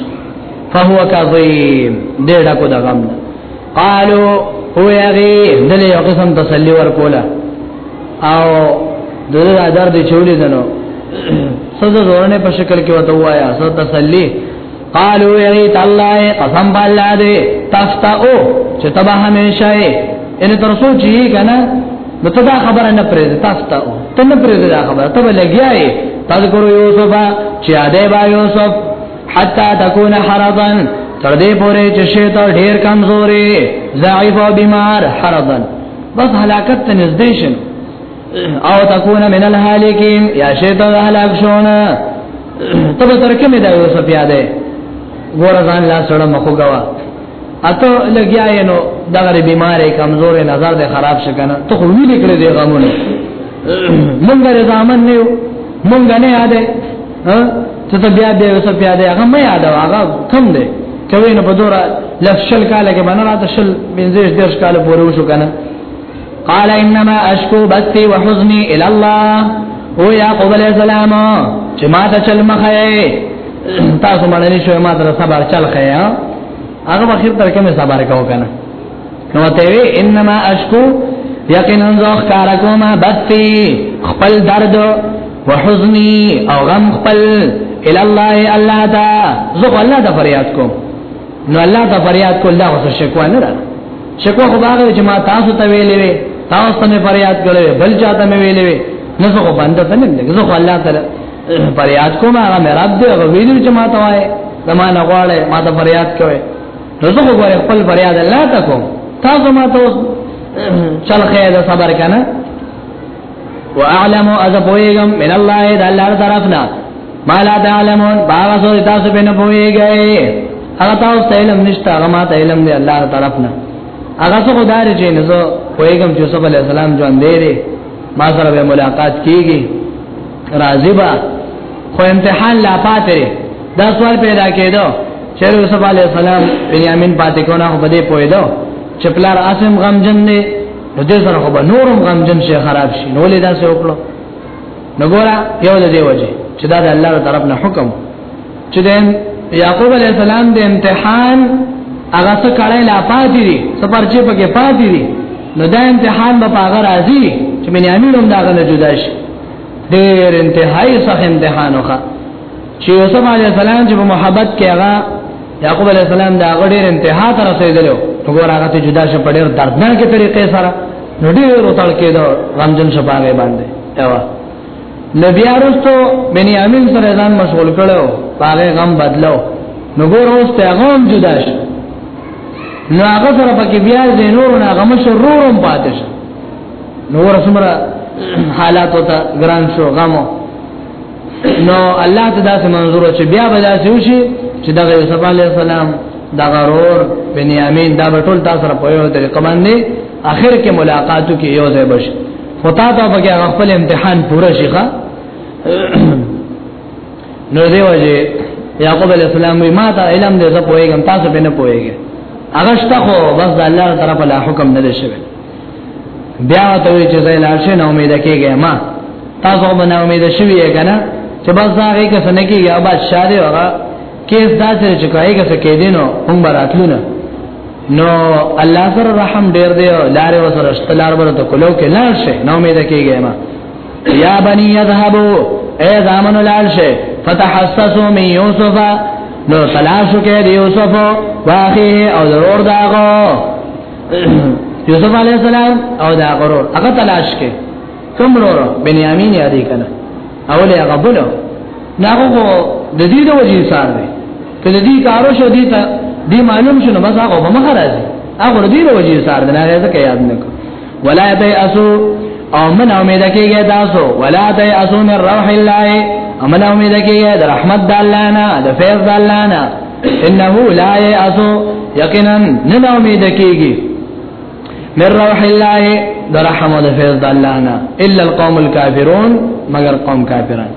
فهو کظیم دې ډکو دا غم نه قالو هو یغی دلې یو قسم تسلی ورکولا او دغه آدار دی چولې دنو سزا زورنه په شکل کې وته وایا سو تسلی قالو یغی تعالی قسم بالله دې تفتاو چې تبه همیشه ان تر سوچ یې کنه نو ته دا خبره نه پرې تاسو ته ته نه پرې دا خبره ته لګیاي تذکر یوسف چې اده با یوسف حتا تكون حرضا تر دې پورې چې شیطان ډیر کمزوري ضعیف او بیمار حرضا بس هلاکت ته نږدې شي او تكون من الهالكين یا شیطان هلاک شونه ته به ترکه مې دا یوسف یادې ګور ځان لا سره مخو غوا اته لګیاي نو دغه بیمارې کمزورې نظر دې خراب شکنه ته خو ویل کړې دې غمونه مونږه ځامن نه مونږه نه یادې ها ته ته بیا بیا وسه بیا دا هغه مې یاد هغه کم دی کوي نه بدورا لفشل کاله کې باندې راته شل بنځش درش کاله پورې وشو کنه قال انما اشكو بثي وحزني الى الله او یا قبل السلام چې ما ته چل مخه تاسو باندې شوې ما ته صبر چل خیا هغه اخر تر کې مې صبر کاو کنه نو ته وی انما اشکو یقینا زه ښکار کوم بتی خپل درد وحزنی او غم خپل ال الله الله تا زه الله ته فریاد کوم نو الله ته فریاد کول دا وسه شکوا نه را شکوا خو باغ چې ما تاسو ته ویلې وی تاسو ته فریاد کړې بل چاته مې ویلې وی نو زه خو باندې ته نه لګم زه الله تعالی فریاد کوم هغه مې رب دې هغه ویلو چې ما ته وای زمانه غواړي ما ته فریاد کوي نو زه خو غواړم خپل فریاد الله ته کوم تاسو ما ته چل خیر د صبر کنه واعلم از پویګم من الله د الله طرفنا ما لا تعلمون باغ سو تاسو به نه پویګی هغه تاسو ته علم نشته هغه ما ته علم دی الله طرفنا هغه څه خدای رجې نه زه پویګم چې صلی الله علیه وسلم ژوند دی ما سره به ملاقات کیږي راضی با خو امتحان لا پاتره دا سوال پیدا کېدو چې یوسف علی السلام بنیامین پاتې کو نه خو بده پویدو چې پلار اسم غم جن نه نو دې سره خو به نورم غم جن شي خراب شي نو لیدا سه وکړو نو ګورا یو د دې وجه چې دا د الله تعالی طرف نه حکم چې د یعقوب علی السلام د امتحان هغه څه کړه لا پاتې دي سفر چې پکې پاتې دي نو دا امتحان به پاغه راځي چې بنیامین هم دا غنه جدا شي ډېر انتهایی سخت امتحان وکړ چې یوسف علی السلام چې په محبت کې هغه یعقوب علی السلام دا غډیر انتها ته رسیدلو وګور هغه ته جدا شه په ډېر دردناکه طریقې سره نو ډېر وتل کېدو رمضان شپه باندې یوا نبی ارستو بنیامین سره ځان مشغول کړو هغه غم بدلو نو ګور اوس ته غم جدا شه نو هغه سره پکې بیا زینور نه غم شروع روم پاتې شه نور سمرا حالات وتا ګران شو غمو نو الله ته داسې منظور چې بیا به داسې وشي چې دغه یوسف علی السلام دا غرور بنیامین دا ټول تاسو سره په یو طریقه باندې اخر کې ملاقاتو کې یو ځای بشي خطا ته به خپل امتحان پوره شي ښا نو دی وجه یعقوب علی السلام وی ما ته علم دې زه پوهیږم تاسو به نه پوهیږئ هغه شته خو بس د الله طرف له حکم نه دی شوی بیا ته وی چې زای لار شي نه امید کېږي ما تاسو به نه امید شوی یې کنه چې بس دا غي کس نه کېږي او بس شاده وغه کیس دا چې کوي کس کې دینو هم براتلونه نو الله سره رحم ډیر دی او لارې وسره استلار ورته کولو کې لار شي نه امید کېږي ما یا بنی یذهبوا اے زامن لال شي فتحسسوا من یوسف نو تلاشو کې دی یوسف واخی او ضرور داغو یوسف علی السلام او دا غرور هغه تلاش کې کوم ورور بنیامین یادې کنه اول هغه بولو ناغه د دې د وجې سار دی کله دې کارو شو دې ته دې معلوم شونه بس هغه به مخ راځي هغه دې د وجې سار دی نه ځکه یاد نکو ولا تیاسو او من امید کېږي تاسو ولا تیاسو من روح الله امن امید کېږي د رحمت د الله نه د فیض د الله نه انه لا یاسو یقینا نه امید کیږي من روح الله درحم د فیض د الله نه الا القوم الكافرون مگر قوم کافران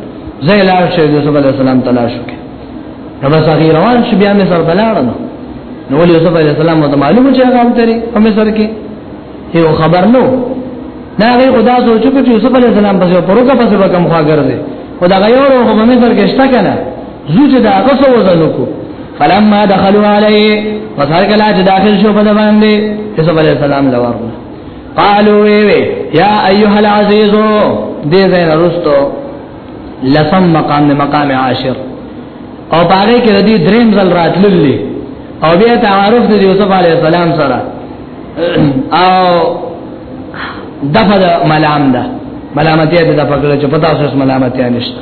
زي لا شي یوسف علی السلام تلاش وکړي نو بس هغه روان شو بیا مې سر بلاړ نو نو ولې یوسف علی السلام ته معلومه چې هغه ترې په مصر کې یو خبر نو دا غي خدا سوچ کو چې یوسف علی السلام پسې پروګه پسې وکم خواګر دي خدا غيور او په مصر کې شته کنه زو چې دا غسو وزنو کو فلما دخلوا عليه فصار کلا چې داخل شو په باندې یوسف علی السلام لور قالو وی وی یا ایها العزیز دې زین رستو لسم مقام نه مقام عاشر او باغې کې ردی دریم ځل راتللی او بیا تعارف د یوسف علی السلام سره او دغه ملام ده ملامتیا ده په کله چې پتا اوس ملامتیا نشته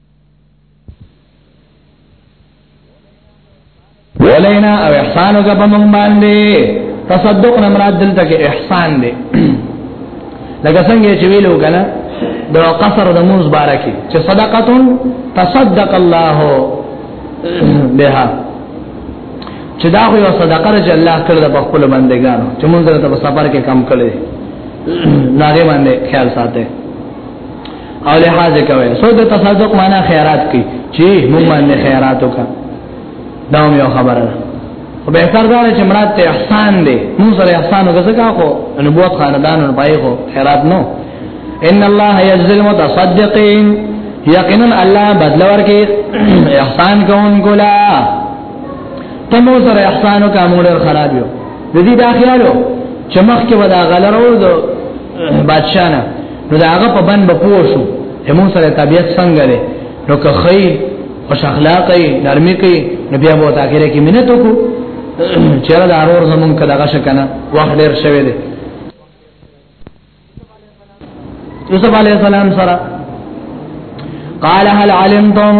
ولینا او احسان وکړه په مونږ باندې تصدق نه مراد دلته کې احسان دی لکه څنګه چې ویلو کنه د قصر د موز بارکه چې صدقه تصدق الله بها چې دا خو یو صدقه ده چې الله کړل په خپل بندګانو چې مونږ ته په سفر کې کم کړي ناره باندې خیال ساته او له حاضر کوي سو د تصدق معنا خیرات کوي چې موږ باندې خیرات وکړه دا یو خبره ده او به تر دا چې مراد ته احسان دی موږ سره احسان وکړه خو نبوت خاندان نه پای خو خیرات نو ان الله یجزی المتصدقین یقینا الله بدل ورکي احسان کوونکو لا ته موږ سره احسان وکړه موږ خراب یو د دې دا خیالو چې مخکې ودا غلرو د بادشاہ نه نو دا هغه په باندې پوه شو چې موږ سره طبيعت څنګه دی نو که خی او اخلاقي نرمي کوي نو بیا مو تاخير کې مينت وکړو چې را دارور زمون کدا غش کنه وخت ډیر شوی دی یوسف علی السلام سره قال هل علمتم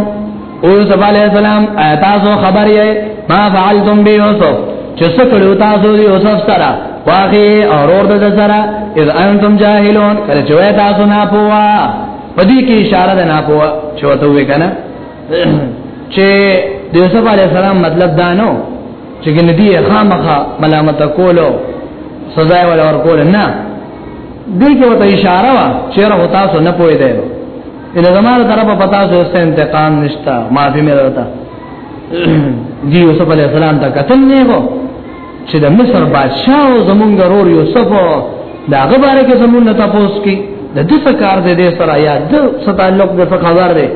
او صلی الله علیه وسلم تاسو خبر یې ما فعلتم بی یوسف چې څه کړو تاسو یوسف سره واخی اورور د سره اذ انتم جاهلون کله چې وای تاسو نه پوا پدې کې اشاره ده نه پوا چې وته وې کنه چې د یوسف علی السلام مطلب دا نو چې ګندې خامخه ملامت کولو سزا ولا ور کول نه دې کې وته اشاره وا چیرې هوتا سو نه پوي دی اله زماره طرفه پتا سو است انتقام نشتا معافي مې راته دی یوسف علی السلام ته قتل نه وو چې د مصر بادشاہ او زمونږ ورور یوسف دا غبره کې زمونږ نه تاسو کې د دې څه کار دې دې سره یا د څه تعلق د څه خبر دې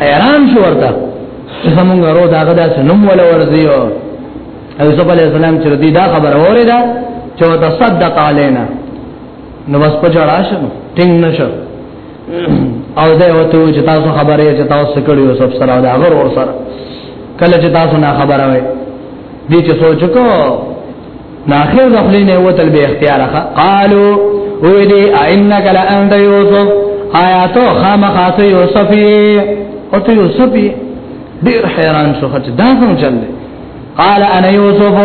حیران شو ورته زمونږ ورور دا غدا سنم ولا ورزيو یوسف علی السلام چې دې دا خبر اوري دا چې تصدق علینا نو بس په جړا شو ټینګ نشو او دا وته چې تاسو خبرې چې تاسو کړی یوسف سره دا غور ور سره کله چې تاسو نه خبره وای دې چې سوچ کو ناخر غفلین هو تل به اختیار قالو او دې انک لانت یوسف آیا تو خامخاته یوسفی او ته یوسفی ډیر حیران شو چې دا څنګه چل دی قال انا یوسف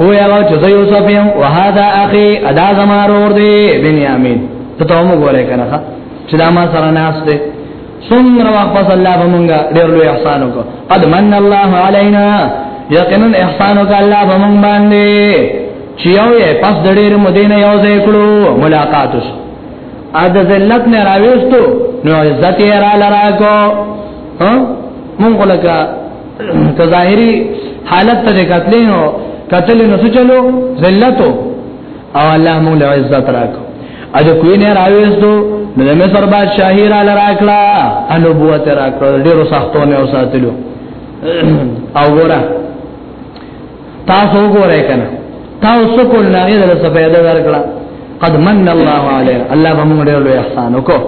هو یو چې زه یوسف یم او هاذا اخي ادا زما ورور دی بنیامین ته ته مو ګوره کنه چې دا ما سره ناس دی څومره وخت پس الله به مونږه ډېر لوی احسان وکړ قد من الله علينا یقینا احسان وکړ الله به مونږ باندې چې یو یې پس د ډېر مدینه یو ځای کړو ملاقات وشو ا د ذلت نه راويستو نو عزت یې را لراکو ها مونږ لکه ته ظاهري حالت ته کتلې نو کتلې نو چلو ذلتو او الله مولا عزت راکو اج کوی نه راوېستو نو د مصر بادشاہي را لراکړه انبوت راکړه ډیرو سختونه او ساتلو او ګوره تاسو ګوره کنه تاسو کول نه غیر څه پیدا درکړه قد من الله عليه الله به موږ ډېر لوی احسان وکړو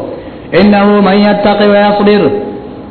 انه من يتقي ويصبر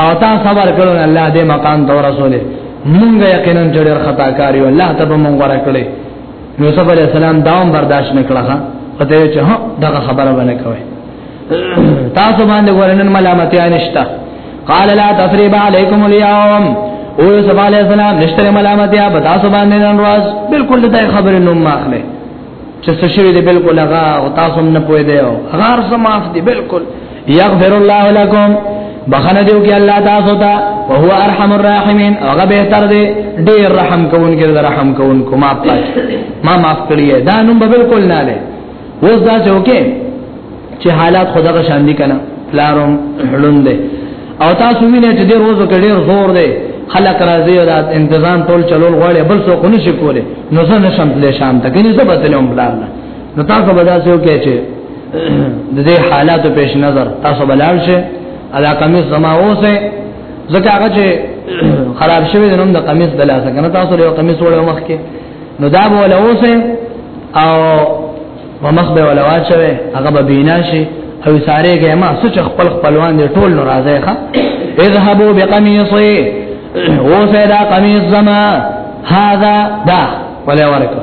او تا صبر کړو الله دې مقام ته ورسولې مونږ یقینا جوړر خطا کاری الله ته به مونږ ورکړي یوسف علی السلام داوم برداشت نکړه پته چې هه دا خبره باندې کوي تاسو باندې ورنن ملامتیا نشتا قال لا تفریب علیکم اليوم او یوسف علی السلام نشتره ملامتیا به تاسو باندې نن ورځ بالکل دا خبره نوم ماخله چې څه شوی دی بالکل هغه او تاسو هم نه پوي دی او هغه سم معاف دی بالکل یغفر الله لكم بخنه دیو کې الله تاسو ته او هو ارحم الراحمین هغه به تر دې ډیر رحم کوونکی دی رحم کوونکو ما پات ما معاف کړی دا نوم به بالکل نه لې اوس دا چې اوکه چې حالات خدغه شان دي کنه پلارم حلوند او تاسو وینئ چې ډیر روزو کې ډیر زور دی خلق راځي او دا تنظیم ټول چلول غواړي بل څه خو نشي کوله نو زه نشم تل شام ته کني زه بدلوم بلار نه نو تاسو به تاسو کې چې د دې حالاتو پیش نظر تاسو بلار شي ادا قمیص زما اوسه زکه هغه چې خراب شوی د نوم د قمیص د لاسه کنه تاسو له قمیص وړو مخ کې نو دا به ولا اوسه او ومخ به ولا واچوي هغه به بینا شي او ساره کې ما سچ خپل خپلوان دي ټول نو راځي ښا اذهبوا بقميصي او سيدا قميص زما هذا دا ولا ورکو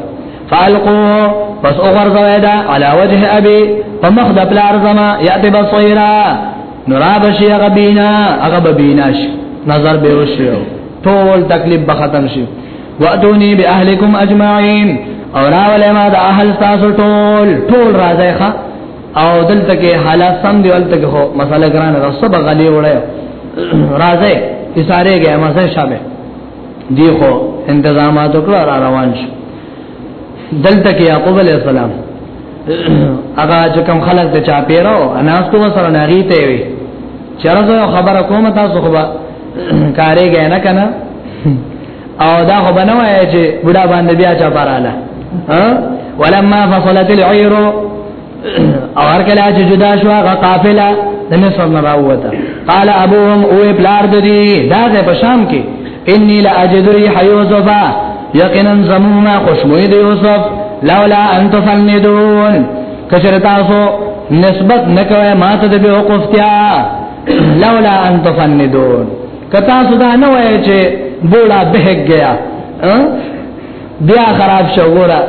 فالقوه پس اوغرزوه دا على وجه ابي فمخ د بلار زما ياتي بصيرا نراب شي هغه بینا هغه به بینا شي نظر به وشي ټول تکلیف به ختم شي واتونی باهلکم اجمعین او راولې ما د اهل تاسو ټول ټول راځي ښا او دلته کې حالات سم دی ولته کې هو مساله ګران ده سب غلي وړه راځي چې ساره کې مزه شابه دی خو انتظامات وکړه را روان شو دلته کې یعقوب علی السلام هغه چې کوم خلک ته چا پیرو اناس کو سره ناری ته وي چرته خبره کوم تاسو خو به کارې غنه کنه او دا خو بنو وای چې بډا باندې بیا چا پراله ها ولما فصلت العير او هر کله چې جدا شو هغه قافله د مصر نه راوته قال ابوهم او بلار ددی دا ده په شام کې انی لا اجد ريح يوسف یقینا زمونا خوشبوئی د یوسف لولا ان تفندون کشر تاسو نسبت نکوي ماته د بیوقفتیا لولا ان تفندون کتا سودا نه وای چې بولا بهګ گیا بیا خراب شو ګورا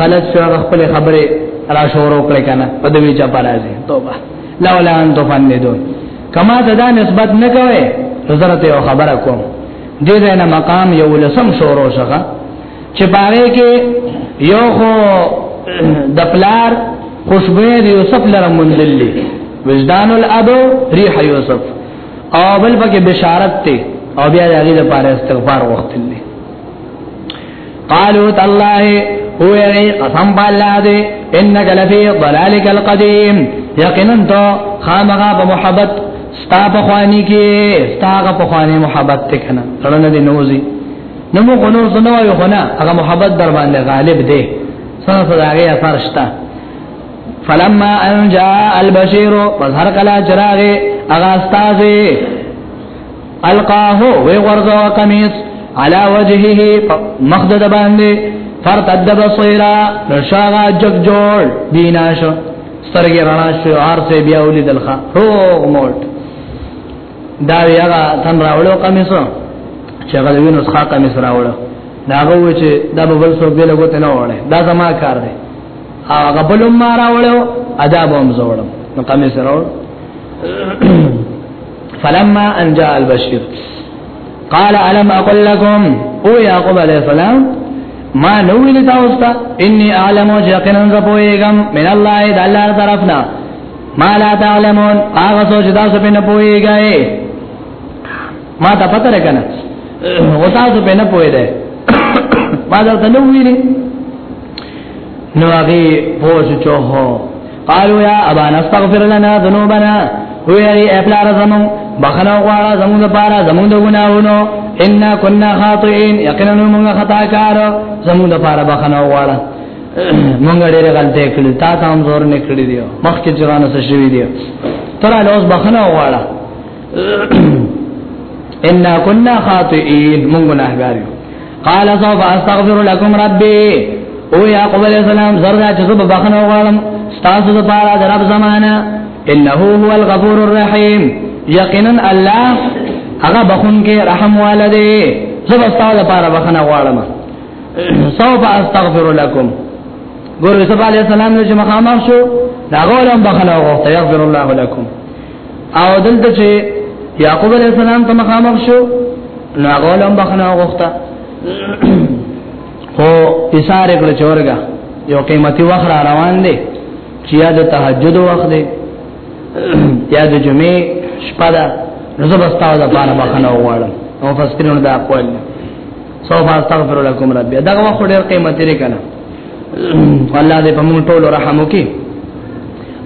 غلط شو خپل خبره را شورو کړ کنه په دې چا پرازي توبه لولا ان تو فندون کما دا نسبت نه کوي حضرت یو خبره کوم دې ځای نه مقام یو لسم شورو شغه چې باغې کې یو خو د پلار خوشبوې د یوسف لره منځلې وجدان الابو ریح یوسف او بل پکې بشارت ته او بیا هغه د پاره استغفار وختل دي قالوا تالله هو یې قسم بالله دې انک لفی ضلالک القدیم یقینا تو خامغه په محبت ستا په خوانی کې ستا په خوانی محبت ته کنه ترنه دې نوځي نو موږ نور څه نه وایو خو نه هغه محبت در باندې غالب دی سره سره هغه اثر شته فلما ان جاء البشير فظهر کلا چراغ اغا استاذ القاه وی غرزو قمیص علا وجهه مخدد باندې فرتد بصیرا نشاغا جگ جوړ بینا شو سترګې رڼا شو هر څه بیا ولیدل ښا روغ موټ دا یغه تن راوړو قمیصو چې هغه وینو ښا قمیص راوړو دا غو چې دا بل څوک به لګوت نه وړي دا زما کار دی هغه بل ما راوړو ادا به هم زوړم نو قمیص راوړ فلما ان جاء البشير قال الم اقول لكم او يعقوب عليه السلام ما نو ویل تاسو ته اني اعلم يقينا زپويګم من الله د الله طرفنا ما لا تعلمون هغه سوچ تاسو په نه پويګای ما ته پته لګا نه او تاسو به نه پوي ده ما دا ته نو ویلي نو هغه پوه شو هو قالوا يا ابا نستغفر لنا ذنوبنا هو يري ابلار زمون بخنو غواړه زمون د پاره زمون د ګناهونو ان كنا خاطئين یقینا موږ خطا کار زمون د پاره بخنو غواړه موږ ډېر غلطه کړې تا ته هم زور نه کړې دیو مخکې جوانه څه شوی دیو تر اوس بخنو غواړه ان كنا خاطئين مونږ ګناهګار یو قال سوف استغفر لكم ربي او يعقوب عليه السلام زردا چې زه بخنه غواړم تاسو د پاره د رب زمانہ انه هو الغفور الرحيم یقینا الله هغه بخون کې رحم والده زه تاسو د پاره بخنه غواړم سوف استغفر لكم ګور رسول الله عليه السلام چې مخامخ شو دا غولم بخنه غوښته يغفر الله لكم او دلته چې یعقوب علی السلام ته مخامخ شو نو هغه لم بخنه غوښته خو اشاره کړ چورګه یو قیمتي وخت را روان دی چې یا د تهجد وخت دی یا د جمعې شپه ده نو زه بس تاسو لپاره بخنه وغواړم او فسرینو دا اقوال سوف استغفر لكم ربي دا وخت ډېر قیمتي لري کنه الله دې په موږ ټول رحم وکړي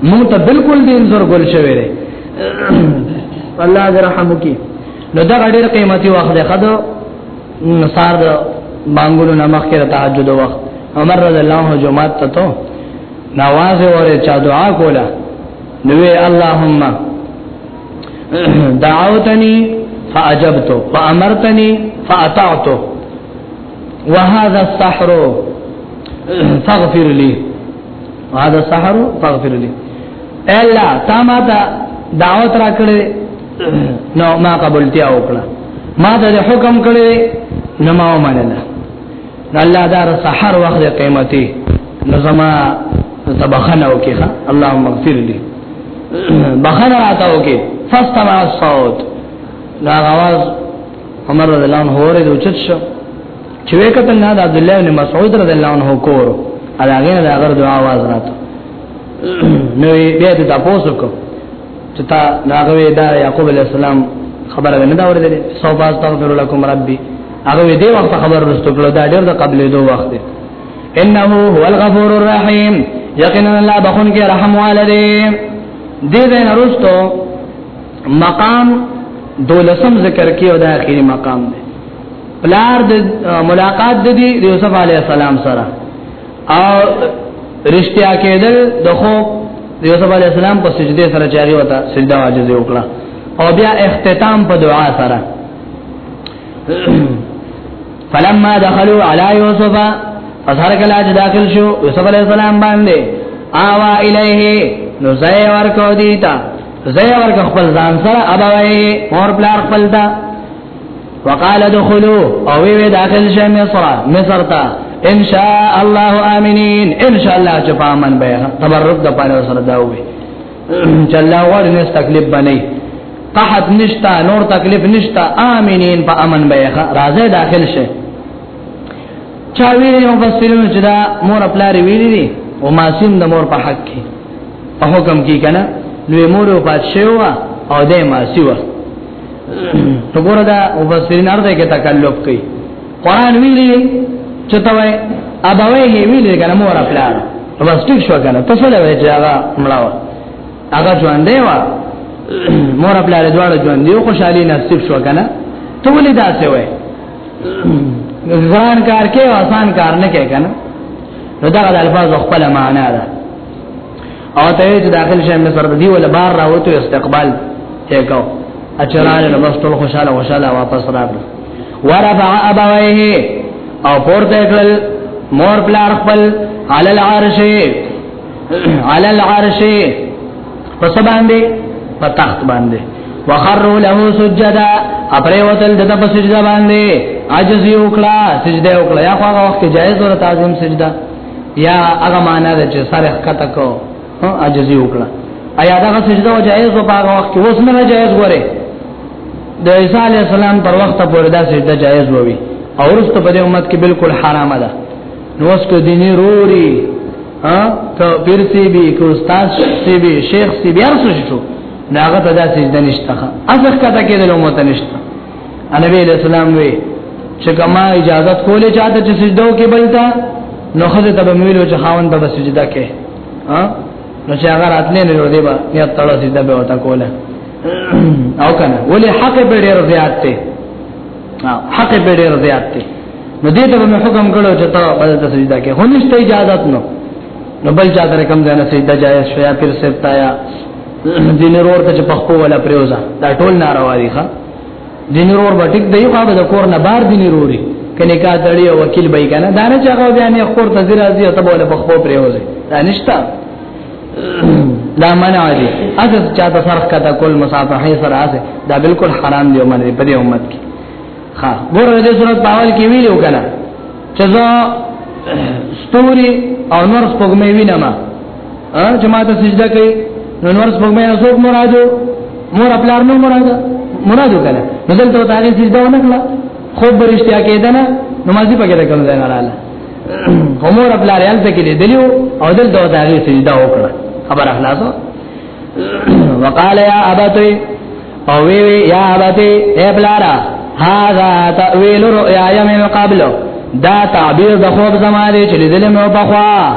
مونږ ته بالکل دین زور ګل شوی دی الله دې رحم وکي نو دا ډېر قیمتي وخت دی خدو نصار د مانګونو نمخ کې تهجد وخت عمر رضی الله عنه جمعه ته ته نواز وره چا دعا کوله نو اللهم دعوتني فاجبت فامرتني فاطعت وهذا السحر فاغفر لي هذا سحر فاغفر لي الا تا ما ته دعوت را کړې نو ما قبولتیا وکړه ما ته حکم کړې نو ما ومنله الله دار سحر وخت قیمتي نو زما تبخنه وکړه اللهم اغفر لي بخنه راته وکړه فاستمع الصوت لا غواز عمر رضی الله عنه اورید او چت شو چې وکتل نه د عبد الله بن مسعود رضی الله عنه کور هغه نه د هغه دعا आवाज راته نو بیا ته تاسو کو چې تا ناغوي دا يعقوب عليه السلام خبره نه دا ورته صوبه استغفر لكم ربي هغه دې وخت خبر رسټو کړو دا ډېر د قبلې دوه وخت دی انه هو الغفور الرحیم یقینا الله بخون کې رحم والده دې دې نرستو مقام دولسم ذکر کې او د اخیری مقام دی پلار د ملاقات د دی یوسف علی السلام سره او رشتیا کېدل د خو یوسف علی السلام په سجده سره چاري وتا سجده واجب وکړه او بیا اختتام په دعا سره فلما دخلوا على يوسف فصار کلا چې داخل شو یوسف علی السلام باندې آوا الیه نو زای ورکو دیتا زای ورکو خپل ځان سره ابوي مور پلار خپل دا وقال ادخلوا او وی داخل شه مصر مصر ته ان شاء الله امنين ان شاء الله چې پامن به تبرک د پاره سره دا وي چې الله غوړ نه تکلیف بنئ قحط نشتا نور تکلیف نشتا امنين په امن به راځي داخل شه چا ویلي یو فسرون چې دا مور خپل ویلي دي او ماسیم د مور په حق کې په حکم کې کنه نو مور او بادشاہ او د ماسیوه تو ګور دا مفسرین ارده کې تکلف کوي قران ویلي چې ته وای ابوي هی ویلي کنه مور خپل بس ټیک شو کنه ته څه لوي چې هغه مړاو هغه ژوند دی وا مور خپل له دواړو ژوند دی خوشحالي نصیب شو کنه ته ولې دا څه وای ځان کار کې آسان کار نه کې کنه نو دا د الفاظ خپل معنا ده او ته چې داخل شې مصر دی ولا بار راوته استقبال یې کو اچرانه نو بس ټول خوشاله خوشاله واپس راغله ورفع ابويه او پورته کړل مور پلار خپل علل عرش علل عرش پس باندې په تخت باندې وخروا له سجدا اپره وتل دته په سجده باندې عجز یو کړه سجده وکړه یا خو هغه وخت جایز ور تعظیم سجده یا هغه معنا ده چې سره کته کو ها عجزي وکړه ایا دا سجده او جائز او هغه وخت کې اوس نه جائز وره د عیسی علی السلام پر وخت پورې دا سجده جائز ووي او ورسته په دې امت کې بالکل حرام ده نو اوس کو دیني روري ها ته پیر سی بي کو استاد سی بي شیخ سی بي ارسو شو ناغه ته دا سجده نشته اصل کته کې د لومته نشته نبی علیہ السلام وی چې کما اجازه کولې چاته چې سجده وکي بلتا نو خزه ته ویلو چې خاون ته سجده کې ها نو چې هغه راتلې نه ورو دی با یا تړه سجده به وتا کوله او کنه ولې حق به ډیر زیات دی حق به ډیر زیات دی نو دې ته به حکم کړو چې ته بل ته سجده کې هونښت اجازه نو نو بل چا تر کم ځای نه سجده جایز شویا پیر سپتایا دین ورور ته په خپل ولا پریوزا دا ټول ناروا دي ښا دی نورور به ټیک دی خو به کور نه بار دی نوروري کنه کا دړی او وکیل به کنه دا نه چاغه بیا نه خور ته زیرا زی ته بوله په خپل پریوځي دا نشتا دا منع دي اګه چا ته فرق کته کول مسافه هي سره اسه دا بالکل حرام دی عمر په دې امت کې ها ګور دې صورت پاول کې ویلو کنه چې زه ستوري او نور سپوږمې وینم ا جماعت سجده کوي نو نور سپوږمۍ نه څوک مرادو مور خپل نو مراد مرادو کله نو دلته ته هغه سجده ونه کړه خو برشتیا کېدنه نمازي پکې راکړل نه رااله عمر خپل ریال ته کې دلیو او دلته ته هغه سجده وکړه خبر اخلاصو وقال يا ابتي او وی وی یا ابتي اے بلارا هاذا تاویل رؤیا من قبل دا تعبیر د خوب زمانه چې لیدل مې په خوا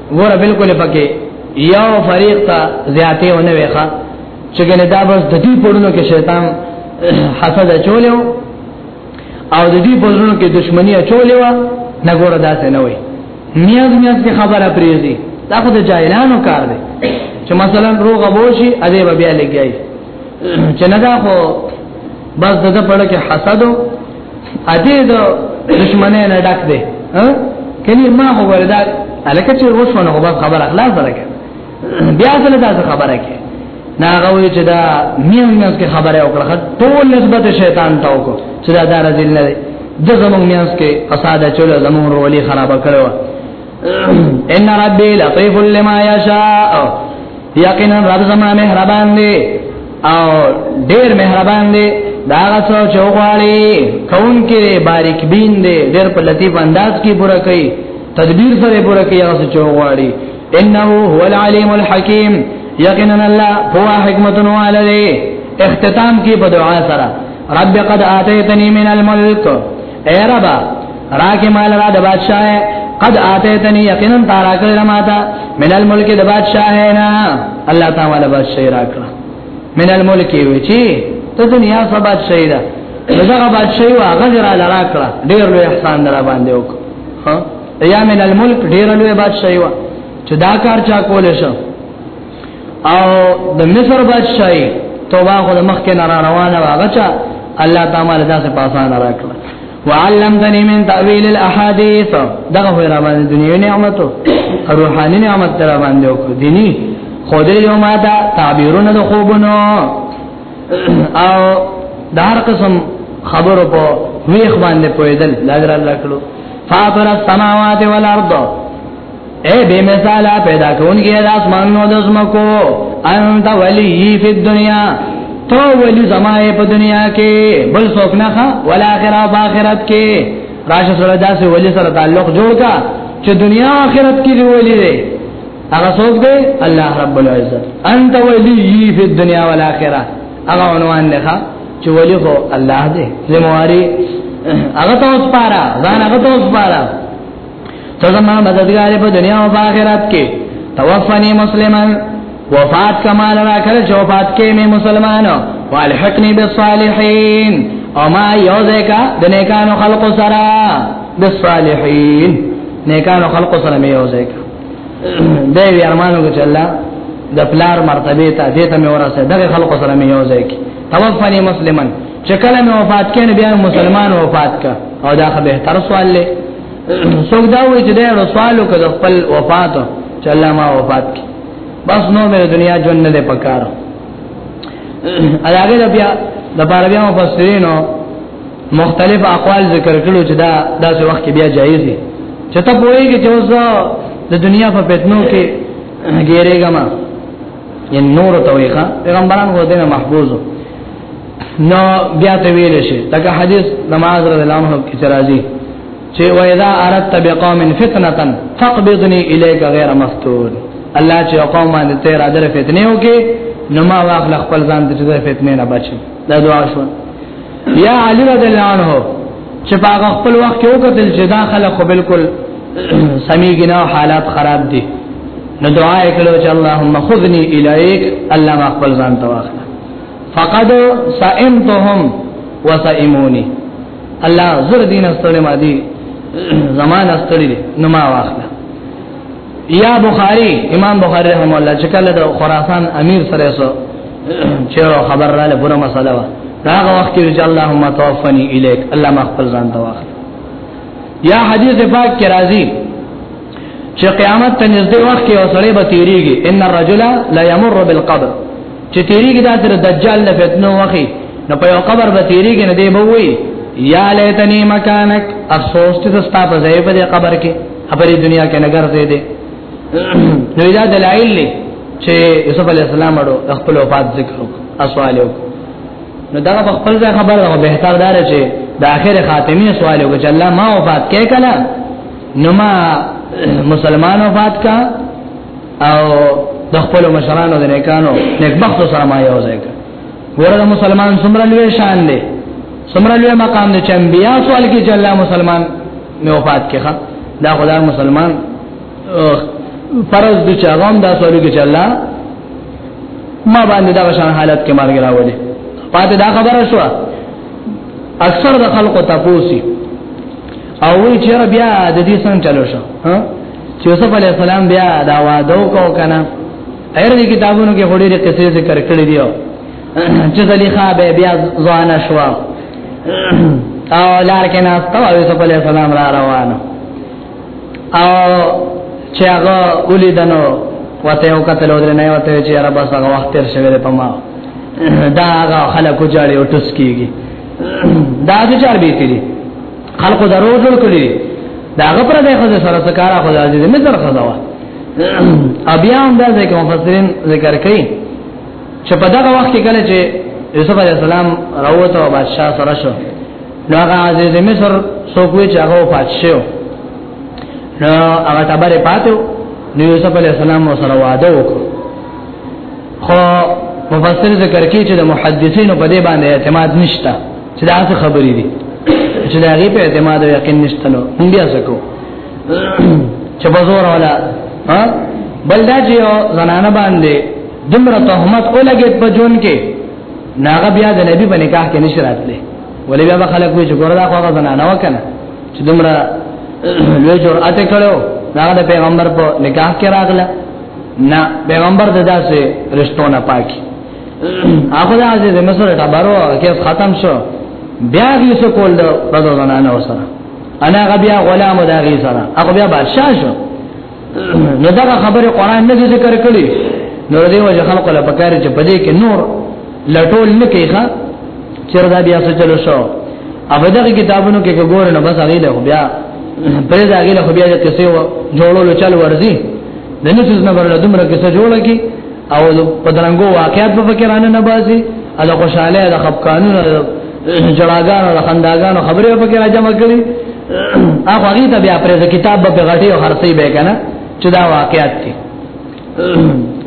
ګوره بالکل پکې یو فریق ته زیاتې ونه ویخه چې ګنې دا بس د دې پړونو کې شیطان حسد چولیو او د دې پړونو کې دشمنی چولیو نه ګوره دا څه نه وي نیاز نیاز کې خبره پریږي دا خو د جاهلانو کار دی چې مثلا روغه بوشي اده به بیا لګیږي چې نه دا خو بس دغه پړه کې حسد اته د دشمنه نه ډک دی ها کله ما خو وردا الکه چې وښونه خو خبر اخلاص درکه بیا سره دا خبره کې نا غوي چې دا مين مين کې خبره وکړه ټول نسبت شیطان ته وکړه چې دا دار ذل نه د زمون مين کې فساد چول زمون ولي خراب کړو ان ربي لطيف لما يشاء یقینا رب زما مهربان دی او ډیر مهربان دی دا غسو چوغاړي کون کې باریک بین دی ډیر په لطیف انداز کې پورا کوي تدبیر سره پورا کوي هغه چوغاړي انه هو العلیم الحکیم یقینا الله هو حکمت والده اختتام کې په دعا سره رب قد اتیتنی من الملک اے ربا راکه مال را د بادشاہ قد آتیتنی یقینا تارا کړل ماتا من الملک د بادشاہ نه الله تعالی بادشاہ راکړه من الملک وی چی ته دنیا سبا بادشاہ ده دغه بادشاہ وا غزر علی راکړه ډیر لوی احسان در باندې وک ها یا من الملک ډیر لوی بادشاہ وا چې دا کار چا کول شو او د مصر بادشاہي توبه خو د مخ کې نه روانه واغچا الله تعالی دا څه پاسان راکړه وعلمتني من تاويل الاحاديث دا هو را باندې دنیوي نعمت او روحاني نعمت را باندې او دیني خدای یو ما دا تعبیرونه د خوبونو او دار قسم خبرو په ویخ باندې پویدل لاجر الله کړو فاطر السماوات والارض اے بے مثالا پیدا کون کې د اسمانونو د زمکو انت ولی فی الدنیا تو ولی زمای په دنیا کې بل څوک نه ښا ولا اخرت او اخرت کې راشه سره داسې ولی سره تعلق جوړ کا چې دنیا او اخرت کې دی ولی دی هغه څوک دی الله رب العزت انت ولی فی الدنیا والاخره هغه عنوان نه ښا چې ولی خو الله دی زمواري هغه ته اوس پارا ځان هغه ته اوس پارا ته زما مددگار په دنیا او آخرت کې توفنی مسلمان وفات کمال را کړ چې وفات کې مې مسلمانو والحقنی بالصالحین او ما یوځه کا د نیکانو خلق سره بالصالحین نیکانو خلق سره مې یوځه کا دې وی ارمانو چې الله د پلار مرتبه ته دې ته مې ورسه دغه خلق سره مې یوځه کی توفنی مسلمان چې کله مې وفات کین بیا مسلمان وفات کا او دا خو به تر سوال له څوک دا وایي چې دا رسوالو کده خپل وفات چې الله ما وفات کی بس نو مې دنیا جون نه پکار علاوه بیا د بار بیا مفسرینو مختلف اقوال ذکر کړو چې دا داسې وخت کې بیا جایز دي چې ته پوهیږي چې اوس د دنیا په پتنو کې ګیرېګما یې نور تویخه پیغمبران غو دینه محفوظو نو بیا ته ویل شي دا حدیث نماز رضی الله عنه کی ترازی چې و اذا اردت بقوم فتنه فقبضني اليك غير مفتون الله چې قوم باندې تیر ادر فتنه وکي نو ما واخل خپل ځان د فتنه نه بچي دا دعا شو یا علی رضی الله عنه چې هغه خپل وخت کې وکتل چې دا خلک بالکل سميګنا حالات خراب دي نو دعا وکړو چې اللهم خذني اليك الله ما خپل ځان تواخل فقد سئمتهم وسئموني الله زر دین استړې ما دي زمان استړې نو ما واخله یا بخاری امام بخاری رحم الله چې کله د خراسان امیر سره سو چې خبر را لپاره مسله وا هغه وخت کې اللهم توفني الیک الله ما خپل ځان ته واخله یا حدیث پاک کې راځي چې قیامت ته نږدې وخت کې اوسړې به تیریږي ان الرجل لا يمر بالقبر چې تیریږي دا سره دجال نه فتنه وخی نو په یو قبر به تیریږي نه دی به وی یا لیتنی مکانک افسوس چې ستا په ځای په قبر کې خبرې دنیا کې نګر دې دې نو دا دلایل لې چې یوسف علی السلام اړو خپل وفات ذکر وکړ اسوال وکړ نو دا په خپل ځای خبر راو به تر دار چې د اخر خاتمه سوال وکړ چې الله ما وفات کې کله نو ما مسلمان وفات کا او د خپل مشرانو د نیکانو نیکبخت سره ما یو ځای کړ ورته مسلمان څومره لوی شان دی څومره لوی مقام دی چې انبیا سوال کې چې الله مسلمان مې وفات کړه دا خدای مسلمان فرض دي چې هغه هم دا سوال کې چې الله ما باندې دا شان حالت کې مرګ راوړي پاتې دا خبره شو اکثر د خلکو تاسو او وی چیر بیا د دې څنګه چلو شو ها چې یوسف علی السلام بیا دا وادو کو کنه ایر دې کتابونو کې وړي قصې ذکر کړې دیو چې زلیخا به بیا ځوان شو او لار کې ناس ته یوسف علی السلام را روانو او چې هغه ولیدنو وته یو قتل ودر نه وته چې عربه څنګه وخت تر شوی په ما دا هغه خلکو جاړي او ټس کیږي دا د چار به تیری خلق درو جوړ کړی دا غپر د خزه سره سکار خو د عزیز مصر خزه وا بیا هم دا ځکه مفسرین ذکر کوي چې په دغه وخت کې کله چې یوسف علی السلام راوته او بادشاہ سره شو نو هغه عزیز مصر سوکوي چې هغه پاتشو نو هغه تبره پاتو نو یوسف علی السلام سره واده وکړ خو مفسر ذکر کوي چې د محدثینو په دې باندې اعتماد نشته چې دا څه خبرې دي چې دا غي په اعتماد او یقین نشته نو موږ یې سکو چې په زور ولا ها بل دا چې زنانه باندې دمر تهمت اولګې په جون کې ناغه بیا د نبی په نکاح کې نشرات لې ولې بیا خلک وی چې ګوردا خو هغه زنانه وکنه چې دمر لوی جرأت کړو ناغه د پیغمبر په نکاح کې راغله نه پیغمبر د داسې رښتونه پاکي هغه د عزیز مصر ټبرو کیس ختم شو بیا یې څه کول د پردو زنانه وسره انا غبیا غلام د هغه سره هغه بیا بادشاہ شو نو دا خبره قران نه ذکر کړي نو دې وجه خلق له پکاره چې پدې کې نور لټول نه کیخه چر دا بیا څه چلو شو او دغه کتابونو کې ګور نه بس هغه له بیا پرې دا هغه له بیا د قصې جوړولو چل ورزي د نفس نه برله دومره کیسه جوړه کی او په درنګو واقعیت په فکر نه نبازي ال خوشاله د خپ قانون جړاګان او خنداګان خبره په کې راځم کړی هغه هغه ته بیا پر کتاب په غټي او خرڅي به کنه چې دا واقعیت دي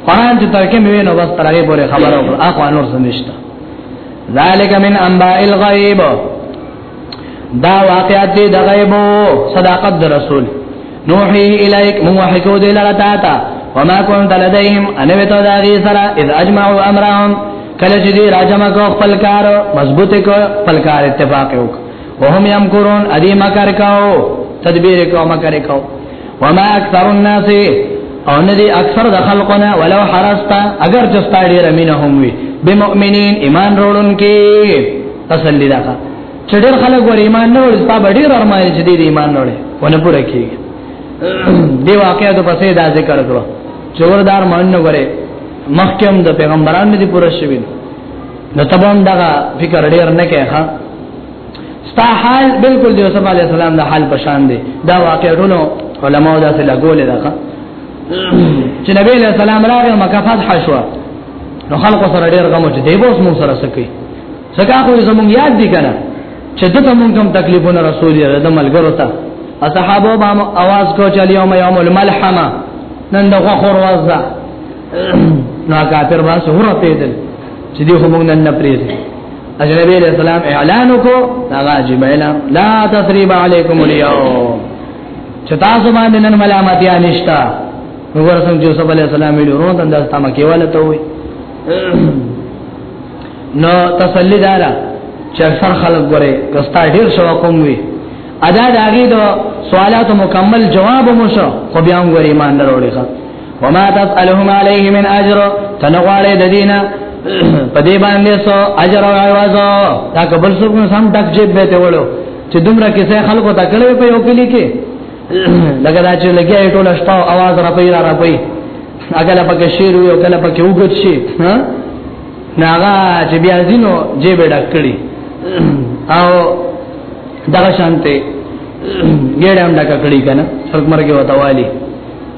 قرآن چې ترکه مې نو بس ترغه پورې خبرو هغه نور سمشته ذالک من انباء الغیب دا واقعات دی د غیبو صداقت د رسول نوحی الیک مو وحی کو دی لره تا تا وما كنت لديهم ان وتو دا غي سره اذ اجمعوا امرهم کله چې دی راجم کو خپل کار مضبوط کو خپل کار اتفاق وک وهم يمکرون ادي مکر کو تدبیر کو مکر کو وما اکثر الناس او ندی اکثر د خلقنا ولو حرستا اگر چستا ډیر امینهم وی بمؤمنین ایمان وروړون کې تسلی راکا چې ډیر خلک ور ایمان نه ورس په ډیر ارمان چې دې ایمان نه ورې ونه پوره کیږي دی واقعیا د پسې دا ذکر کړو چوردار مان نه ورې مخکم د پیغمبرانو دي پوره شوی نو تبام دغه فکر ډیر نه کوي ها ستا حال بالکل د یوسف علی السلام د حال پشان دی دا واقع ټول علماء دا څه لګول دا چې نبی له سلام راغی مکه فتح شو نو خلق سره ډیر غمو چې دی بوس مون سره سکی څنګه خو زمون یاد دی کنه چې دته مونږ کوم تکلیفونه رسول یې د ملګرو ته اصحابو با आवाज کو چې یوم یوم الملحمه نن د غخور وازه نو کافر واسه ورته دل چې دی هم نن نه پریږي اجنبی علیہ السلام اعلان کو هغه عجیب اعلان لا تثریب علیکم اليوم چتا سبحان نن ملامتیا نشتا نو ورسم یوسف علیہ السلام ویلو نو تند استما کیواله ته وي نو تسلی دارا چې اکثر خلک غره کستا ډیر شو کوم وي ادا داګه دو سوالات مکمل جواب مو شو خو بیا هم غری ایمان دروړي وما تسألهم عليه من اجر تنغواله د دینه په دې باندې سو اجر او عوض تا قبل سو نو سم ټک جیب به ته وړو چې دومره کیسه خلکو ته کړې په یو کلی کې لکه دا چې لګیا ټول شپه आवाज را پي را پي اګل پکې شیر وي او کله پکې وګت شي ها ناغا چې بیا دینو جیب ډک کړي او دغه شانته ګډم ډک کړي کنه څوک مرګه وتاوالي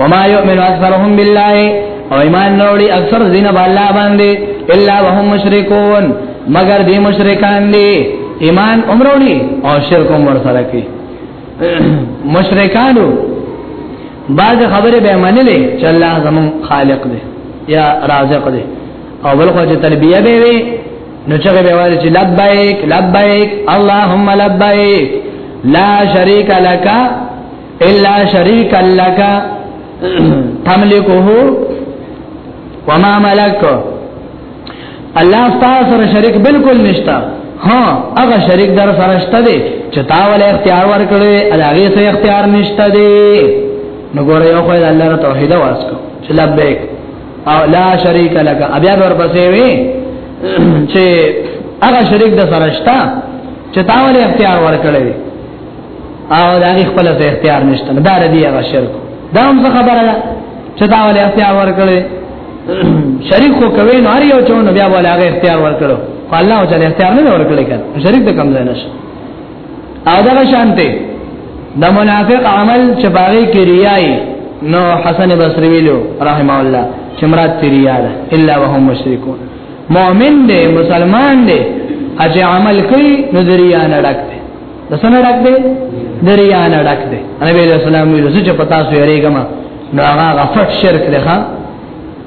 وما يؤمن اكثرهم بالله او ایمان نوړي اکثر دین بالله باندې الا وهم مشرکون مگر دی مشرکان دی ایمان عمرونی او شرک عمر سره کی مشرکانو بعض خبره به منلې چې الله زمون خالق دی یا رازق دی او بل خو چې تلبیه به وي نو چې به وایي چې لبیک لبیک اللهم لبیک لا شریک لک الا شریک لک تملکه وما ملک الله تعالی سره شریک بالکل نشتا ها هغه شریک در سره شته دي چې تا ول اختیار ورکړي هغه سه اختیار نشته دي نو ګوره یو خو الله ر توحید واسکو چې لبیک او لا شریک لک بیا ورپسې وي چې هغه شریک د سره شته چې تا ول اختیار ورکړي او دا غي خپل څه اختیار نشته دا ردی هغه شرک دا هم څه خبره ده چې دا ولې اختیار ورکړي شریک خو کوي نو هر یو چونه بیا ولې هغه اختیار ورکړو الله جل اختیار نه ورکړي کړه شریک د کم ځای نشه او دا شانته د منافق عمل چې باغی کې ریایي نو حسن بصری ویلو رحم الله چې مراد تیریا ده الا وهم مشرکون مؤمن دی مسلمان دی اجه عمل کوي نو ذریعہ نه ډکته د سنه ډک دی د ریا نه ډک دی نبی علیہ السلام ویل چې پتا سو یریګما نو هغه غفت شرک دی ښا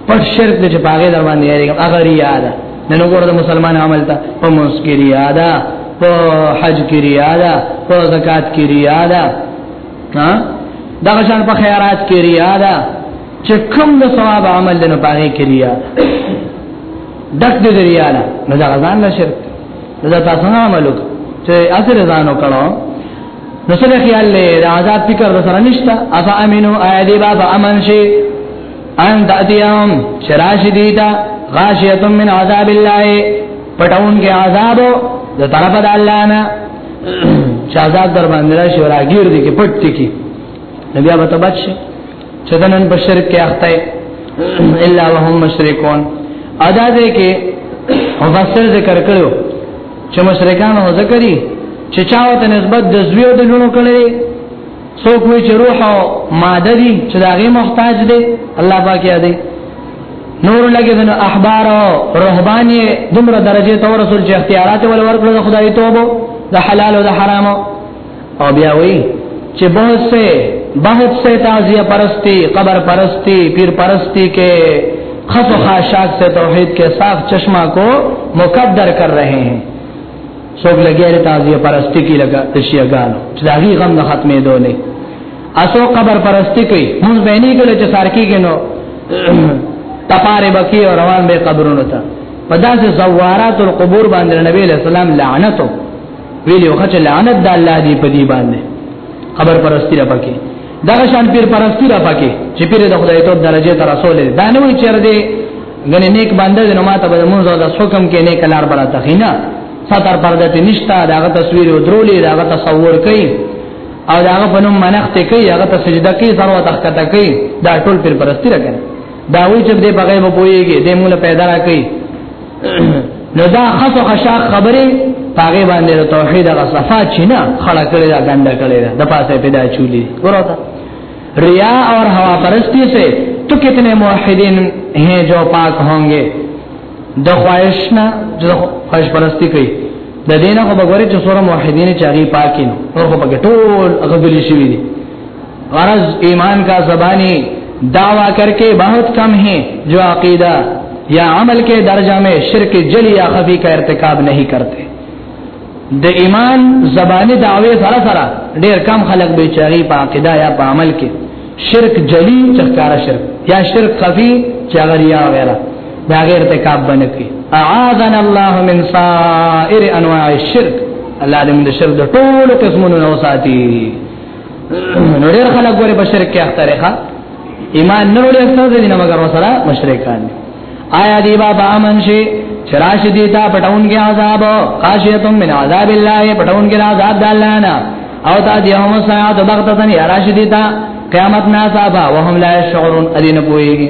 پټ شرک دی چې پاګه در باندې یریګم هغه ریا ده نن وګوره د مسلمان عمل ته په مسکی ریا ده په حج کې ریا ده په زکات کې ریا ده ها دا شان په خیرات کې ریا ده چې کوم د ثواب عمل نه پاګه کې ریا ډک دی ریا نه دا غزان نه شرک نو دا تاسو نه عملو چې اثر ځانو کړو نو څه خیال لې د عذاب فکر د سره نشتا افا امنو ایدی بابا امن شي ان تاتیهم شراش دیتا غاشیه من عذاب الله پټون کې عذاب د طرف د الله نه چې عذاب در باندې راشي راګیر دي کې پټ کې نبي هغه ته بچي چې دنن په شرک کې اخته الا وهم مشرکون ادا دې کې مفسر ذکر کړو چې مشرکان هو ذکرې چې چاوته نسبت د زویو د لونو کړي څوک وی چې روح او ماده دي چې داغه محتاج دي الله پاک یې دی نور لګي د احبار او رهباني دومره درجه تور رسول چې اختیارات ول ورکړل خدای توبه د حلال او د حرامو او بیا وی چې بہت سے بہت سے تعزیه پرستی قبر پرستی پیر پرستی کې خف خاشاک سے توحید کے صاف چشمہ کو مقدر کر رہے ہیں سوګ لګیاره تعزیه پرستی کې لگا تشیګانو چې داغي غم نه ختمې دولې اسو قبر پرستی کوي موږ به نه کله چې سار کېږي نو تپاره بکی او روان به قبرونو ته پداسه زوارات القبور باندې نبی له سلام لعنتو ویلی او خچ لعنت د الله دی په دی باندې قبر پرستی را پکې دا شان پیر پرستی را پکې چې پیر د خدای ته درجه تر رسول دا نه وی چر دی غنه نیک باندې نو ماته به مونږ د حکم کې نیک لار برا تخینا ستر پرده ته نشتا داغه تصویر او درولې داغه تصور کوي او داغه په نوم منښت کوي هغه ته سجده کوي سره تخکت کوي دا ټول پیر پرستی را کوي دا وی چې دې بغیر به پويږي دې مولا پیدا را کوي نو دا خاصه خشا خبره پاګې باندې د توحید هغه صفه چې نه خړه کړی دا ګنده کړی دا د پاسه پیدا چولی ګوروتا ریا اور هوا پرستی سے تو کتنے موحدین ہیں جو پاک ہوں گے د خواهش نه د خواهش پرستی کوي د دینه خو بګوري چې سوره موحدین چې هغه پاکینو نور خو بګټول هغه بلی شي غرض ایمان کا زبانی دعویٰ کر کے بہت کم ہیں جو عقیدہ یا عمل کے درجہ میں شرک جلی یا خفی کا ارتکاب نہیں کرتے د ایمان زبانی دعوی سره سره ډیر کم خلق به چاغي په عقیده یا په عمل کې شرک جلی چخکارا شرک یا شرک خفی چغریا وغیرہ دا غیر ارتکاب باندې کوي اعاذنا الله من سائر انواع الشرك الله دې من شر د ټولو قسمونو نو ساتي نو ډېر خلک ګوري په شرک کې اخته ښه ایمان نه وروړي اکثر دي نه مګر وسره مشرکان دي آیا دی بابا امن شي چراش دی تا پټون کې عذاب خاشیتم من عذاب الله پټون کې عذاب د الله نه او تا دی هم ساعت بغتتن یا راش دی تا قیامت ناصابا وهم لا شعورون ادین پوئیگی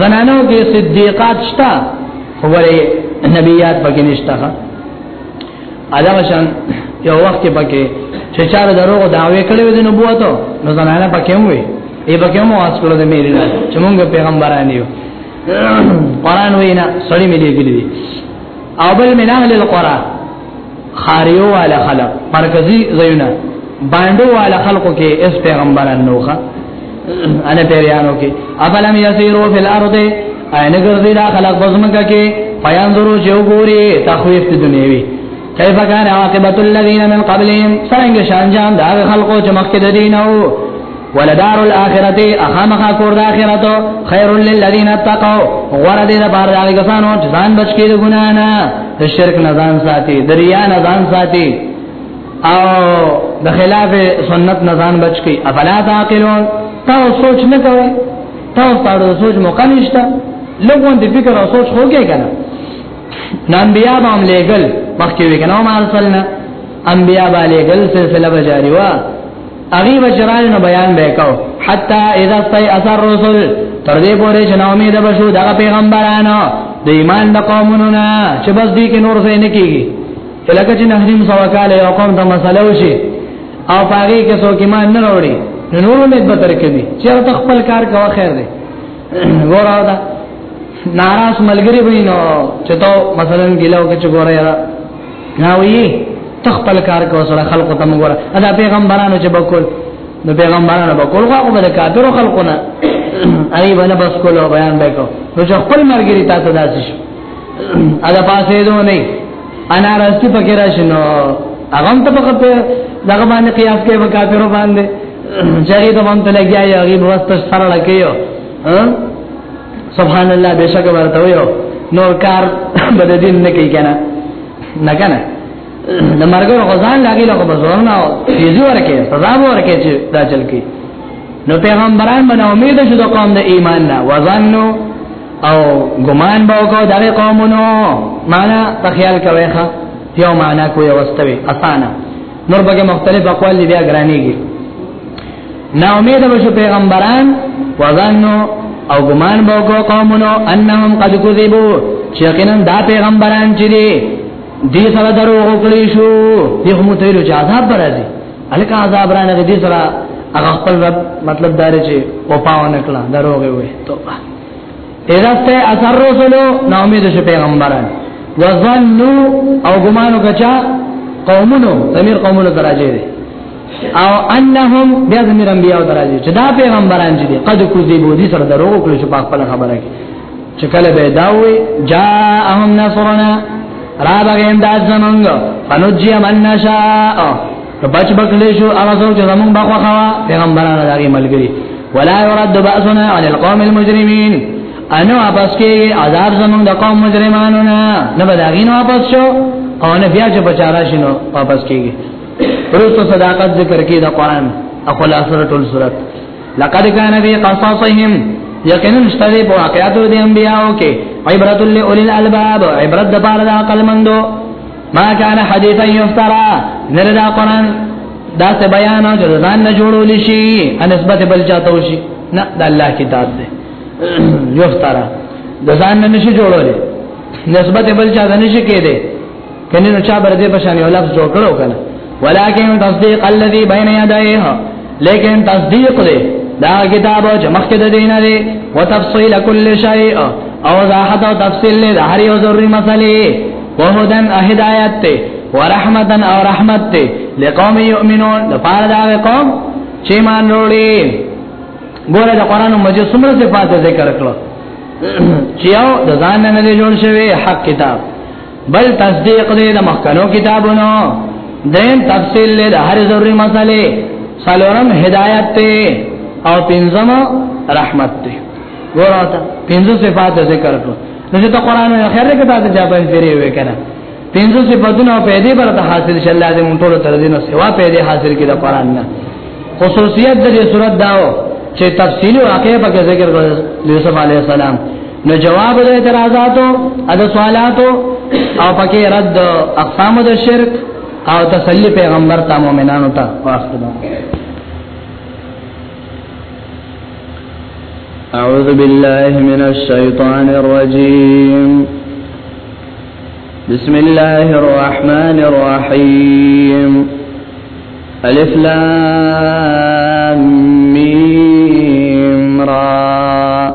زنانو کې صدیقات شتا خوره نبیات پکې نشتا علاوه شان یو وخت کې پکې چې چار دروغ داوي کړو د نبوت نو زنانه پکې هم وي ای پکې هم واس کړو د میرې نه چې موږ پیغمبران یو قران وینا سړی مې دی ګلې او بل من اهل القران خاریو والا خلق مرکزی زیونه باندو والا خلقو کې اس پیغمبران نوخه انا پیریانو کې افلم یسیرو فی الارض انا ګرځي دا خلق بزمکه کې فینظرو جو ګوري تخویف د دنیوي کیف کان عاقبت الذین من قبلهم څنګه شانجام دا خلقو چې مخکې د دینو ولدار الاخرت اخامخ کور د اخرت خیر للذین اتقوا غور دې د بار دغه کسانو چې ځان بچ کړي د ګنا نه د شرک نه ځان ساتي د ریا نه ځان ساتي او د خلاف سنت نه ځان بچ کړي افلا تعقلون تاسو سوچ نه کوئ تاسو تاسو سوچ موقع نشته لګون دې فکر او سوچ هوګه کنه نن بیا به هم لګل مخکې وکنه ما رسولنا انبیا به لګل سلسله بجاری وا اغي بشران نو بیان وکاو حتا اذا سي اثر رسول تر دې پورې چې نو امید بشو دا پیغمبرانو د ایمان د قومونو نه چې بس دې کې نور څه نه کیږي لکه چې نهریم سو کال یو قوم ته مسله وشي او پاره کې څوک ایمان نه وروړي نور امید به تر کې دي چې تخپل کار کوه خیر دی ګور او دا ناراض ملګری وي نو چې ته مثلا ګیلاو کې چې ګوره یاره نه وي تخپل کار کو سره خلق ته موږ ادا پیغمبرانو چې بکول نو پیغمبرانو بکول هغه به کافرو خلقونه ای ونه بس کولو بیان وکړو نو چې خپل مرګری تاسو داسې شو ادا پاسې دوه نه انا راستی پکې راشنو هغه ته فقط دغه باندې قیاس کې به کافرو باندې جری ته باندې لګیا یو غیب واست سره لکیو ها سبحان الله بشک ورته ویو نور کار بد دین نه کوي کنه نه کنه د مرګ غزان لاګي له بزور نه یزي ورکه سزا ورکه چې دا چل کی نو پیغمبران باندې امید شو د قوم د ایمان نه وزنو او ګمان به وکاو د قومونو معنا په خیال کوي ښا یو معنا کوی واستوي اسانه نور بګه مختلف اقوال دي بیا ګرانیږي نا امید بشو پیغمبران وظنو او ګمان به کو قومونو انهم قد کذبوا چیکنن دا پیغمبران چې دي دې سره درو وکړي شو یو مو ته لږه عذاب راځي الکه عذاب را نه دې سره هغه خپل رب مطلب دار چې او پاونه کړه دروغه وي توبه ارسته اثر رسولو نا امید شو پیغمبران وظنوا او ګمانو کچا قومونو زمير قومونو دراجه دي او انهم بیا زمیر انبیاء درازي چې دا پیغمبران چې دي قد کذبو دي سره درو کړو چې په خپل خبره کې چې کله به داوي جاءهم نصرنا را بغه امداد زمونږ فنجي من نشاء نو بچ بکلی شو هغه څوک چې زمون بخوا خوا پیغمبرانو دغه ملګری ولا يرد باسنا عن القوم المجرمين انو واپس کې عذاب زمون د قوم مجرمانو نه نه بداغین واپس شو او نه بیا چې بچارا شنو واپس کېږي پرستو صداقت ذکر کې دا قران اخلاصره ټول صورت لقد كان في قصصهم یقینا مشتری په واقعاتو دي انبیاو کې عبرت لأولی الالباب عبرت د پاره د عقل مندو ما كان حديثا يفترى نردا قران دا څه بیان او ځان نه جوړول شي انسبت بل چاته وشي نه د الله کتاب دی یفترا د ځان نه نشي جوړول نسبت بل چاته نشي کېده کنه نو چا بر دې په شان یو لفظ جوړ کړو کنه ولکن تصدیق الذی بین یدیه لیکن تصدیق دې دا کتاب چې مخکې د دین دی او تفصیل کل شیء او وضاحت او تفصیل له هر یو ضروري مسلې وهدن هدایت ته ورحمتن او رحمت ته لقوم یؤمنون لپاره دا قوم چې مان وروړي ګوره د قران مجید څومره صفات ذکر کړو چې یو د ځان نه جوړ شوی حق کتاب بل تصدیق دې د مخکنو کتابونو دریم تفصیل دې د هر ضروري مسلې سلورم هدایت ته او پنځم رحمت ته ورته پنځه صفات ذکر کړو نو چې ته قران نه خیر کې تاسو جواب پیری وې کنه پنځه صفاتونه په دې برته حاصل شل لازم ټول تر دې نو سوا په دې حاصل کې د قران نه خصوصیت د دې صورت داو چې تفصیل واقع په ذکر کړو یوسف علی السلام نو جواب د اعتراضاتو د سوالاتو او پکې رد اقسام د شرک او تسلی پیغمبر ته مؤمنانو ته واخلو أعوذ بالله من الشيطان الرجيم بسم الله الرحمن الرحيم ألف لام ميم را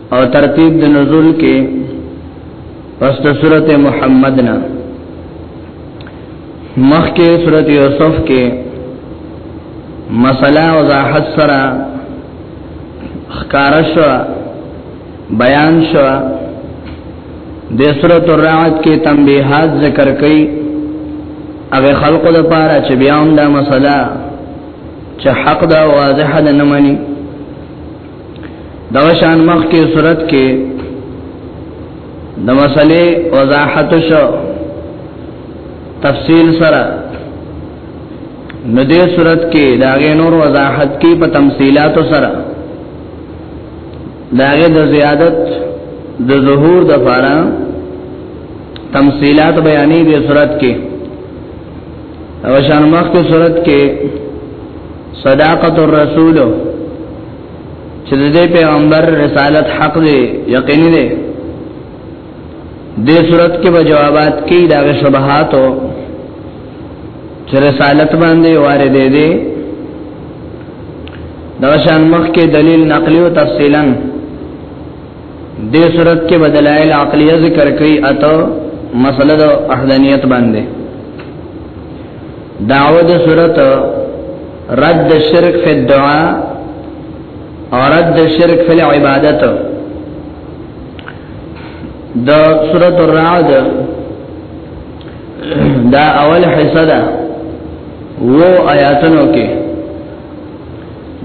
او ترتیب د نزول کې پس د سورته محمد نه مخکې سورته یوسف کې مسله او وضاحت سره خکار شو بیان شو د سورته الرعد کې تنبیحات ذکر کړي او خلقو د پاره چې بیا هم دا مسله چې حق دا واضح نه مني دا شان مخ کې صورت کې د مسلې وضاحت شو تفصیل سره نو دې صورت کې دا غي نور وضاحت کې په تمثيلات سره دا غي د زیادت د ظهور د فارا تمثيلات بیانې دې صورت کې او شان مخ کې صورت کې صداقت الرسول چې د پیغمبر رسالت حق دی یقیني دی د صورت کې به جوابات کې دا شبهات او چې رسالت باندې وارد دي دا شان مخ کې دلیل نقلی او تفصیلا د صورت کې بدلایل عقلیه ذکر کوي اته مسله د احدانیت باندې دعوه د صورت رد شرک فی الدعاء او رد شرک فی العبادت د سورۃ الرعد دا اول حصہ ده وو آیاتونو کې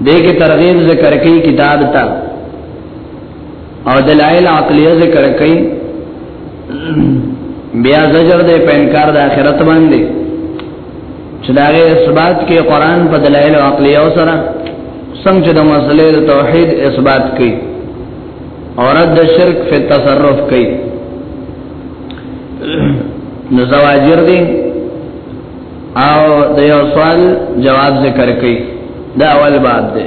دغه ترغیب ذکر کوي کتاب ته او دلائل عقلیه ذکر کئی بیا زجر دے پینکار دا آخرت باندے چداغی اثبات کی قرآن پا دلائل عقلیه سره سم چې د مسلې د توحید اثبات کوي او رد شرک په تصرف کوي نو زواجر دي او د یو سوال جواب ذکر کوي دا اول باب دی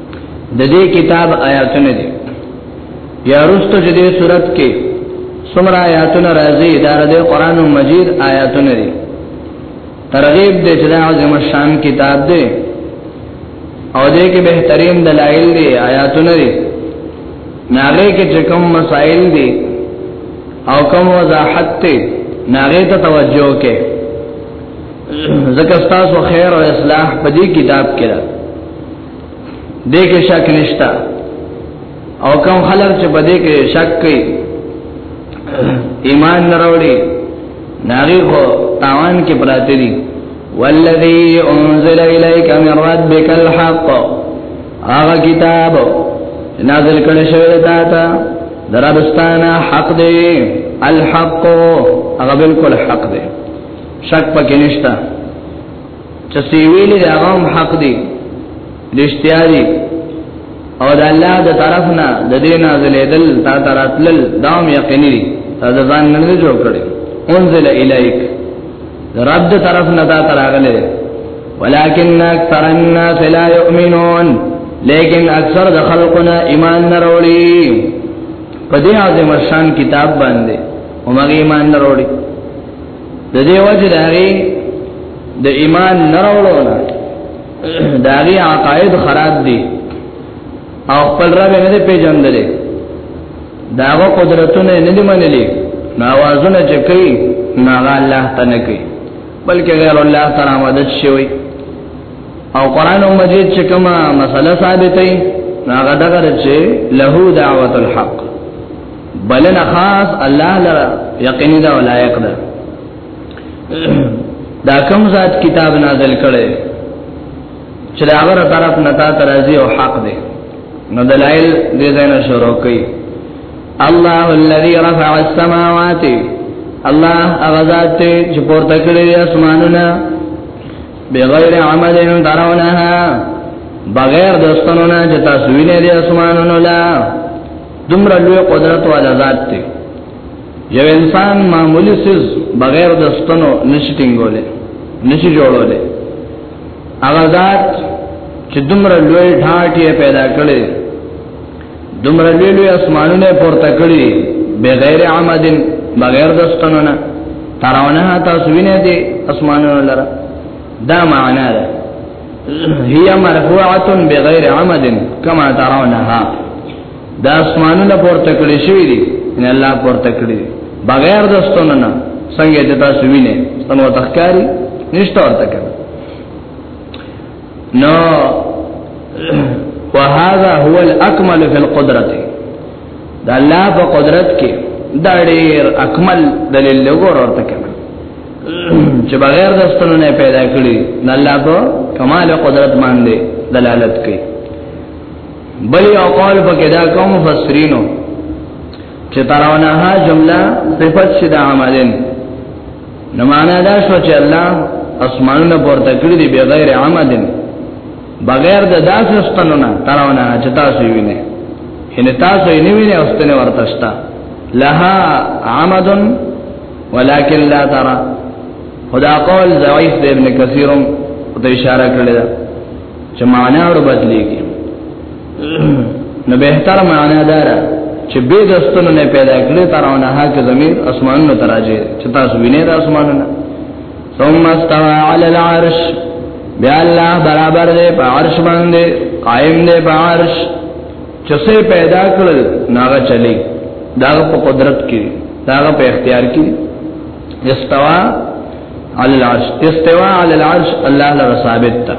د دې کتاب آیاتونه دي یا رستو چې دې صورت کې څومره آیاتونه راځي دا د قران مجید آیاتونه دي ترغیب دې چې دا عظیم شان کتاب دی او دې کې بهترین دلایل دي آیاتونه دي ناغه کې چې کوم مسائل دي او کوم وضاحت ته ناغه ته توجه کې زکه تاسو خیر او اصلاح په دې کتاب کې دې کې شک نشتا او کوم خلک چې په دې کې شک کوي ایمان نه راوړي ناری خو تاوان کې پراته دي والذي انزل اليك من ربك الحق هغه کتاب نازل کړي شوی تا ته دربستانه حق دی الحق هغه بالکل حق دی شک پکې نشته چسی ویلی دی هغه هم حق دی رښتیا دی او د الله د طرف نه د دې نازلې دل تا تراتل دام یقیني دی دا ځان نه جوړ کړي انزل الیک رب د طرف نه تا تراغله ولكن اکثر الناس لا يؤمنون لیکن اکثر د خلقنا ایمان نه وروړي په دې اعظم شان کتاب باندې ومغه ایمان نه وروړي د دې وجه داري د ایمان نراوړو نه داغي عقاید خراب دي او خپل رب نه پیژندل داغه قدرتونه نه دي منلي ناوازونه چې کوي ناغه الله ته نه کوي بلکې غیر الله تعالی مدد شوی او قران مجید چې کومه مسله ثابتې ناغه دغه چې له دعوت الحق بلنه خاص الله لره یقیني دا لایق ده دا کوم ذات کتاب نازل کړي چې دا غره طرف نتا ترازی او حق ده نو دلائل دې زنه شروع کړي الله الذي رفع السماوات الله اغذات چې پورته کړی اسمانونه بغیر عمد ترونها بغیر دستونو نه چې تاسو وینئ د اسمانونو لا دومره لوی قدرت والا ذات دی یو انسان معمولی سز بغیر د ستنو نشي ټینګولې نشي جوړولې هغه ذات چې دومره لوی ډاټي پیدا کړي دومره لوی لوی اسمانونه پورته کړي بغیر عمدن بغیر د ستنو نه تراونه تاسو وینئ دي اسمانونه لره دا معنا ده هي مرفوعه بغیر عمد کما ترونها دا اسمانونه پورته کړی شوی دی ان الله پورته کړی بغیر د ستونو نه څنګه چې تاسو وینئ ستنو تخکاری نشته ورته کړ نو وهذا هو الاكمل في القدرت دا الله په قدرت کې دا ډېر اکمل دلیل لګور ورته کړ چې بغیر د ستنو نه پیدا کړی نه الله په کمال قدرت باندې دلالت کوي بل یو قول په کې دا کوم مفسرینو چې تراونه ها جمله صفت شد عملن نو معنا دا شو چې الله اسمانونه پورته کړی دی بغیر عمدن بغیر د داسې ستنو نه تراونه چې تاسو یې وینئ ان تاسو یې نیوینه او ستنه ورتشتا لها عمدن ولكن لا ترى خدا قول ضعيف د ابن كثير ته اشاره کړل چې معنا ور بدلېږي نو به تر معنا دار چې به دستونه نه پیدا کړی ترونه هک زمين اسمانونو تراجه چې تاسو وینئ د اسمانونو ثم استوى على العرش بیا الله برابر دې په عرش باندې قائم دې په عرش چسه پیدا کړل ناغه چلی داغه په قدرت کې داغه په اختیار کې استوا علی العرش استوا علی العرش الله لپاره ثابت ده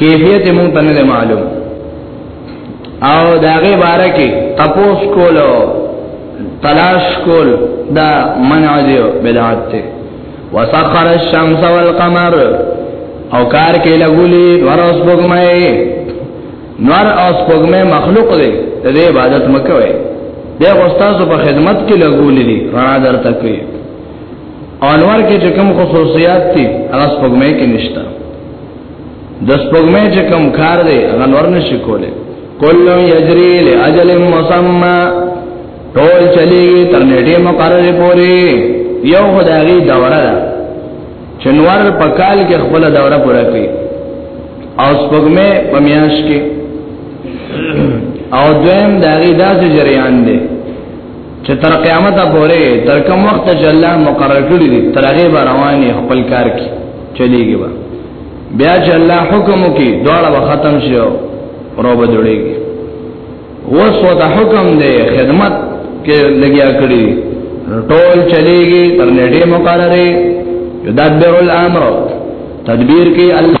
کیفیت مون ته نه معلوم او داغه باره کې تپوس کولو تلاش کول دا منع دی بدعت ته وسخر الشمس والقمر او کار کې لګولي ورځ بګمای نور او سپوږمې مخلوق دی د دې عبادت مکوي د استاد په خدمت کې لګولې دي رڼا درته کوي انور کې چې کوم خصوصیات دي هغه سپوږمې کې نشته د سپوږمې چې کوم کار دی هغه نور نشي کولی کل یجری لاجل مسمى ټول چلیږي تر نیټه مقرره پوري یو خدایي دوره ده چنور په کال کې خپل دوره پوره کړي او سپګمه په میاش کې او دویم د هغه داسې جریان دی چې تر قیامت پورې تر کوم وخت چې الله مقرر کړی دی تر هغه به رواني خپل کار کې چلیږي با بیا چې الله حکم وکي دواړه به ختم شي او روبه جوړيږي اوس وته حکم دی خدمت کې لګیا کړی ټول چلیږي تر نړۍ مقرره یدبر الامر تدبیر کې الله